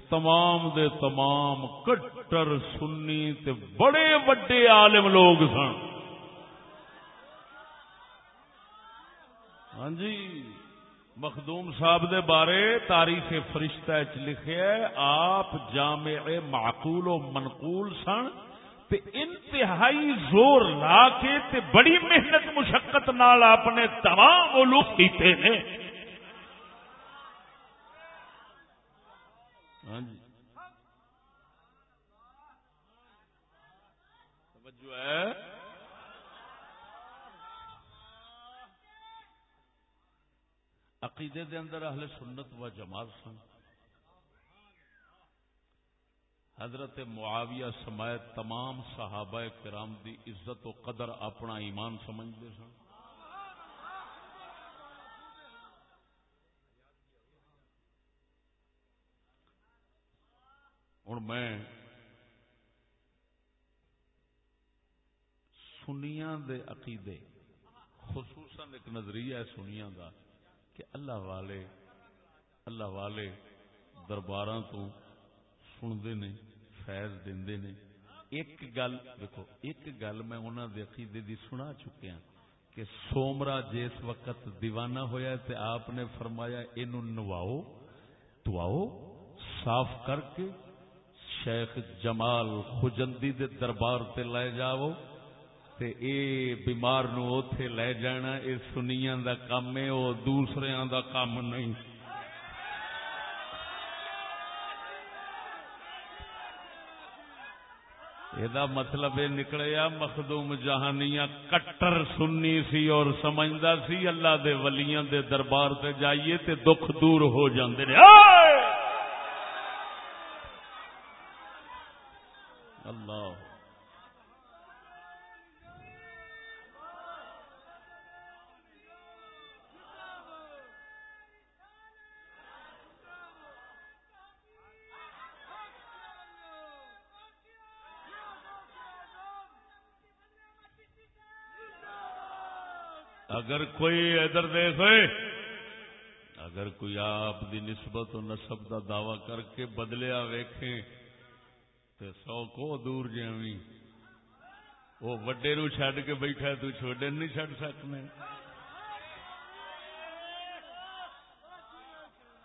تمام دے تمام کٹر سنی تے بڑے وڈے عالم لوگ سن۔ ہاں جی۔ مخدوم صاحب دے بارے تاریخ فرشتہ چ لکھے آپ جامع معقول و منقول سن تے انتہائی زور لا کے تے بڑی محنت مشقت نال اپنے تمام علوم کیتے ہیں۔ ہاں جی۔ توجہ ہے۔ عقیدے دے اندر اہل سنت و جماعت سن۔ حضرت معاویہ سمایت تمام صحابہ کرام دی عزت و قدر اپنا ایمان سمجھتے سن۔ ہوں میں سنیا دے عقیدے، خصوصاً ایک نظریہ ہے سنیا دا۔ کہ اللہ والے اللہ والے دربار تو سنتے نے فیض دے نے ایک گل دیکھو، ایک گل میں انہوں دے عقیدے دی سنا چکیا ہاں کہ سومرا جس وقت دیوانہ ہویا تے آپ نے فرمایا یہ نواؤ دعاؤ صاف کر کے شیخ جمال خجندی دے دربار تے لے جاؤ۔ تے اے بیمار نو اوتھے لے جانا، اے سنیاں دا کام ہے، او دوسریاں دا کام نہیں۔ یہ مطلب یہ نکلیا مخدوم جہانیاں کٹر سننی سی اور سمجھدا سی، اللہ دے ولیاں دے دربار تے جائیے تے دکھ دور ہو جاندے نے۔ اگر کوئی ادھر دیکھے اگر کوئی آپ دی نسبت و نسب دا دعوی کر کے بدلیا ویکھے تو سو کو دور جی وہ وڈے نو چھڈ کے بیٹھا تو چھوٹے نہیں چھڈ سکنے۔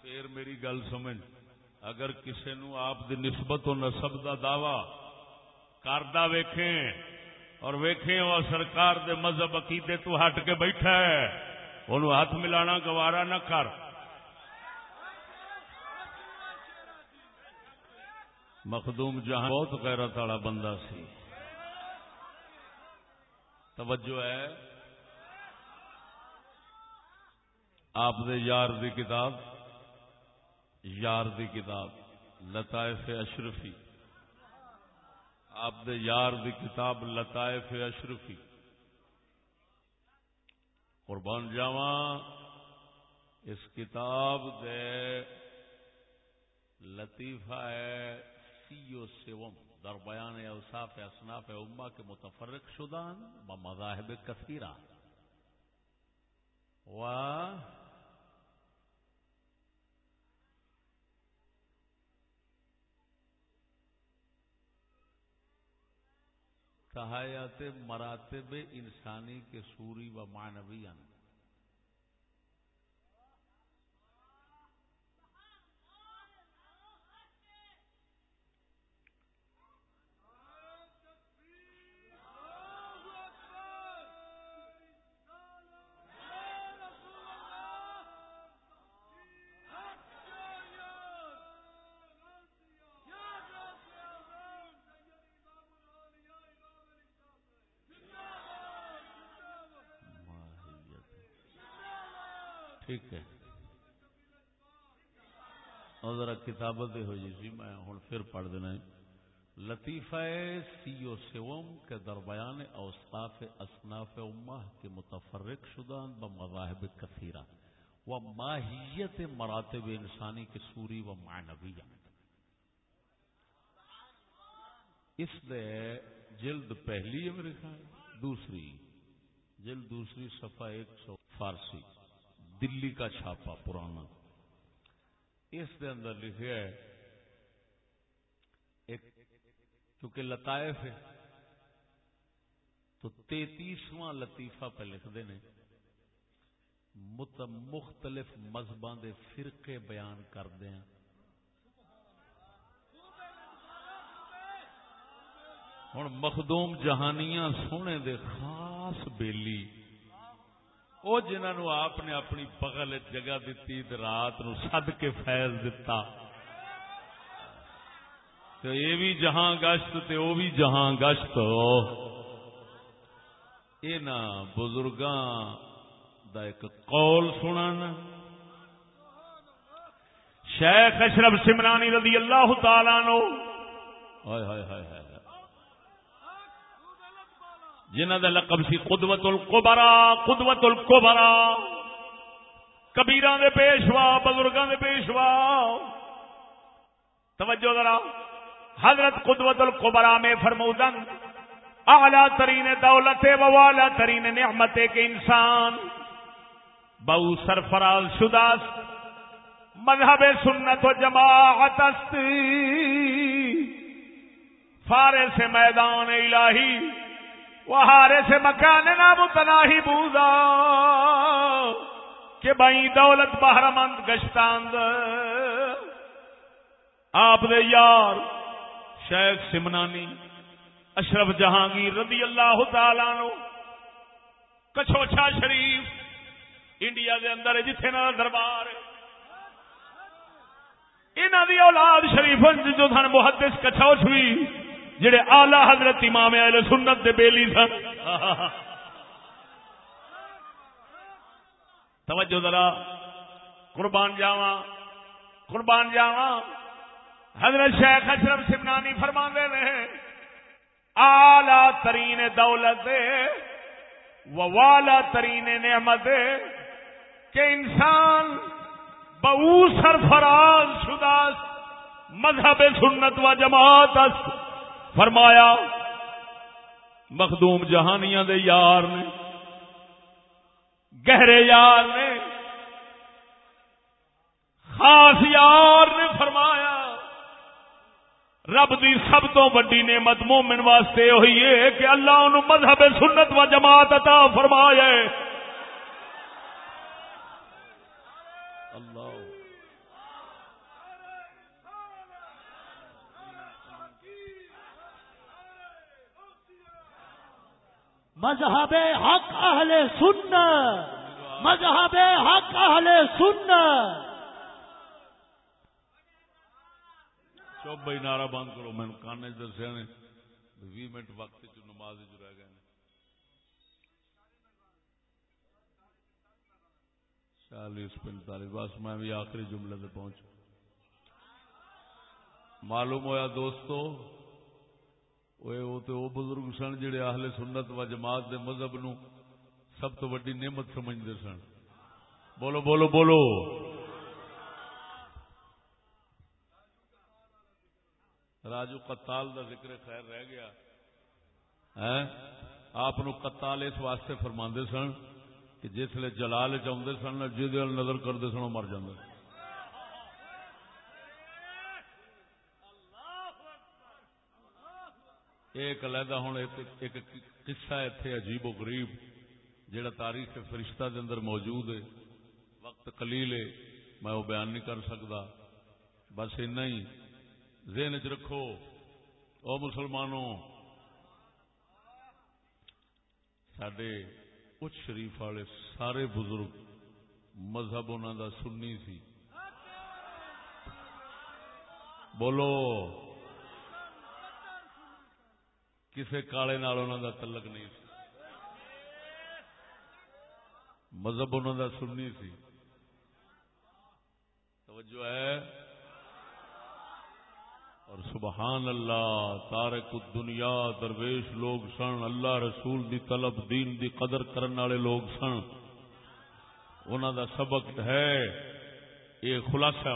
پھر میری گل سمجھ، اگر کسی نو آپ دی نسبت و نسب دا دعوی کردہ ویکھیں اور ویکھے وہ سرکار دے مذہب عقیدے تو ہٹ کے بیٹھا ہے۔ انہوں ہاتھ ملانا گوارا نہ کر۔ مخدوم جہاں بہت غیرت والا بندہ سی۔ توجہ ہے۔ آپ دے یار دی کتاب، یار دی کتاب لطائف اشرفی۔ آپ دے یار دی کتاب لطائف اشرفی۔ قربان جاواں، اس کتاب دے لطیفہ ہے سیو سوم در بیان اوصاف اصناف امہ کے متفرق شدان بمذاہب کثیرہ۔ و تحایات مراتب انسانی کے سوری و معنوی ان کتابت ہو جی سی، میں ہوں پھر پڑھ دینا لطیفہ سیو سوم کے درمیان اوسطاف اصناف امہ کے متفرق شدہ ب مذاہب کثیرہ۔ و ماہیت مراتب انسانی کے سوری و معنویہ اس دے جلد پہلی ہے میرے خیال دوسری۔ جلد دوسری صفحہ ایک سو فارسی۔ دلی کا چھاپا پرانا۔ اس دے اندر لکھا ہے، ایک چونکہ لطائف ہے، تو تینتیسواں لطیفہ پہ لکھتے ہیں مختلف مذہبوں دے فرقے بیان کرتے ہیں۔ ہوں مخدوم جہانیاں سونے دے خاص بیلی وہ جنہوں آپ نے اپنی بغل جگہ دیتی رات نو سد کے فیض دتا۔ تو یہ بھی جہاں گشت تے وہ بھی جہاں گشت۔ یہ نا بزرگاں دا ایک قول سنن۔ شیخ اشرف سمرانی رضی اللہ تعالی نو ہائے ہائے ہائے۔ جنہ کا لقب سی قدوت القبرا قدوت القبرا۔ کبیران دے پیشوا بزرگاں دے پیشوا۔ توجہ ذرا، حضرت قدوت القبرا میں فرمودن، اعلی ترین دولت و والا ترین نعمت کے انسان بہو سرفراز شدہ مذہب سنت و جماعت است۔ فارے سے میدان الہی وہارے سے مکان نام تناہی بوزا کہ بھائی دولت بہرمند گشتاند۔ آپ دے یار شیخ سمنانی اشرف جہانگیر رضی اللہ تعالی نو کچھوچا شریف انڈیا دے اندر جتھے نا دربار انہوں دی اولاد شریف جو سن محدث کچھوچ بھی جڑے آلہ حضرت امام اہل سنت دے بیلی سن. توجہ ذرا، قربان جاواں قربان جاواں. حضرت شیخ اشرف سمنانی فرما نے آلہ ترین دولت و والا ترین نعمت کہ انسان بہو سرفراز شدہ مذہب سنت و جماعت است. فرمایا، مخدوم جہانیاں دے یار نے، گہرے یار نے، خاص یار نے فرمایا، رب دی سب تو بڑی نعمت مومن واسطے ہوئی ہے کہ اللہ ان مذہب سنت و جماعت عطا فرمایا اللہ۔ مذہب حق اہل سن مذہب حق اہل سن چوب بھائی، نعرہ بند کرو، میں کانے دسیا نے بھی منٹ وقت چ نماز چ رہ گئے چالیس پینتالیس، بس میں بھی آخری جملے پہ پہنچ معلوم ہویا دوستو وہ تو وہ بزرگ سن جڑے اہل سنت و جماعت دے مذہب نو سب تو وڈی نعمت سمجھتے سن۔ بولو بولو بولو۔ راجو قتال دا ذکر خیر رہ گیا۔ آپ قتال اس واسطے فرما سن کہ جسے جلال چاہتے سن جی نظر کرتے سن، وہ مر جاندے۔ ایک علیحدہ ہوں، ایک قصہ اتنے عجیب و غریب جڑا تاریخ فرشتہ دے اندر موجود ہے۔ وقت قلیل ہے، میں وہ بیان نہیں کر سکتا۔ بس اینا ہی۔ ذہن چ رکھو، او مسلمانوں سڈے اچ شریف والے سارے بزرگ، مذہب انہوں دا سننی سی۔ بولو۔ کسے کالے انہوں دا تعلق نہیں سی۔ مذہب انہوں دا سننی سی۔ توجہ ہے۔ اور سبحان اللہ، تارک الدنیا، درویش لوگ سن، اللہ رسول دی طلب، دین دی قدر کرن والے لوگ سن۔ انہوں دا سبق ہے، یہ خلاصہ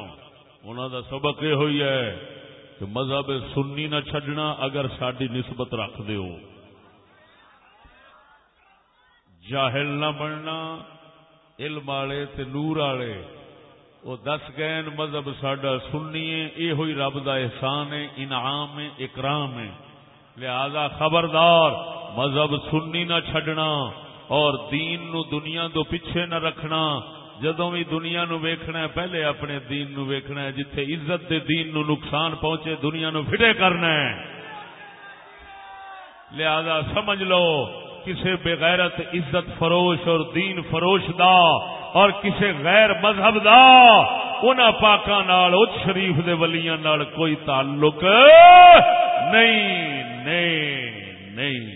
انہوں دا سبق یہ ہوئی ہے کہ مذہب سنی نہ چھڈنا اگر ساری نسبت رکھ دیو۔ جاہل نہ بننا، علم والے تے نور والے۔ وہ دس گئے مذہب سڈا سنیے یہ ہوئی رب دا احسان ہے، انعام ہے، اکرام ہے۔ لہذا خبردار، مذہب سنی نہ چھڈنا اور دین نو دنیا تو پیچھے نہ رکھنا۔ جدو بھی دنیا نو ویکھنا ہے، پہلے اپنے دین نو ویکھنا ہے، جتھے عزت دے دین نو نقصان پہنچے، دنیا نو فٹے کرنا ہے۔ لہذا سمجھ لو، کسے بغیرت عزت فروش اور دین فروش دا اور کسے غیر مذہب دا ان پاکاں نال اچ شریف دے ولیاں نال کوئی تعلق نہیں نہیں نہیں۔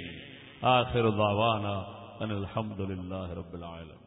آخر دعوانا ان الحمدللہ رب العالمین۔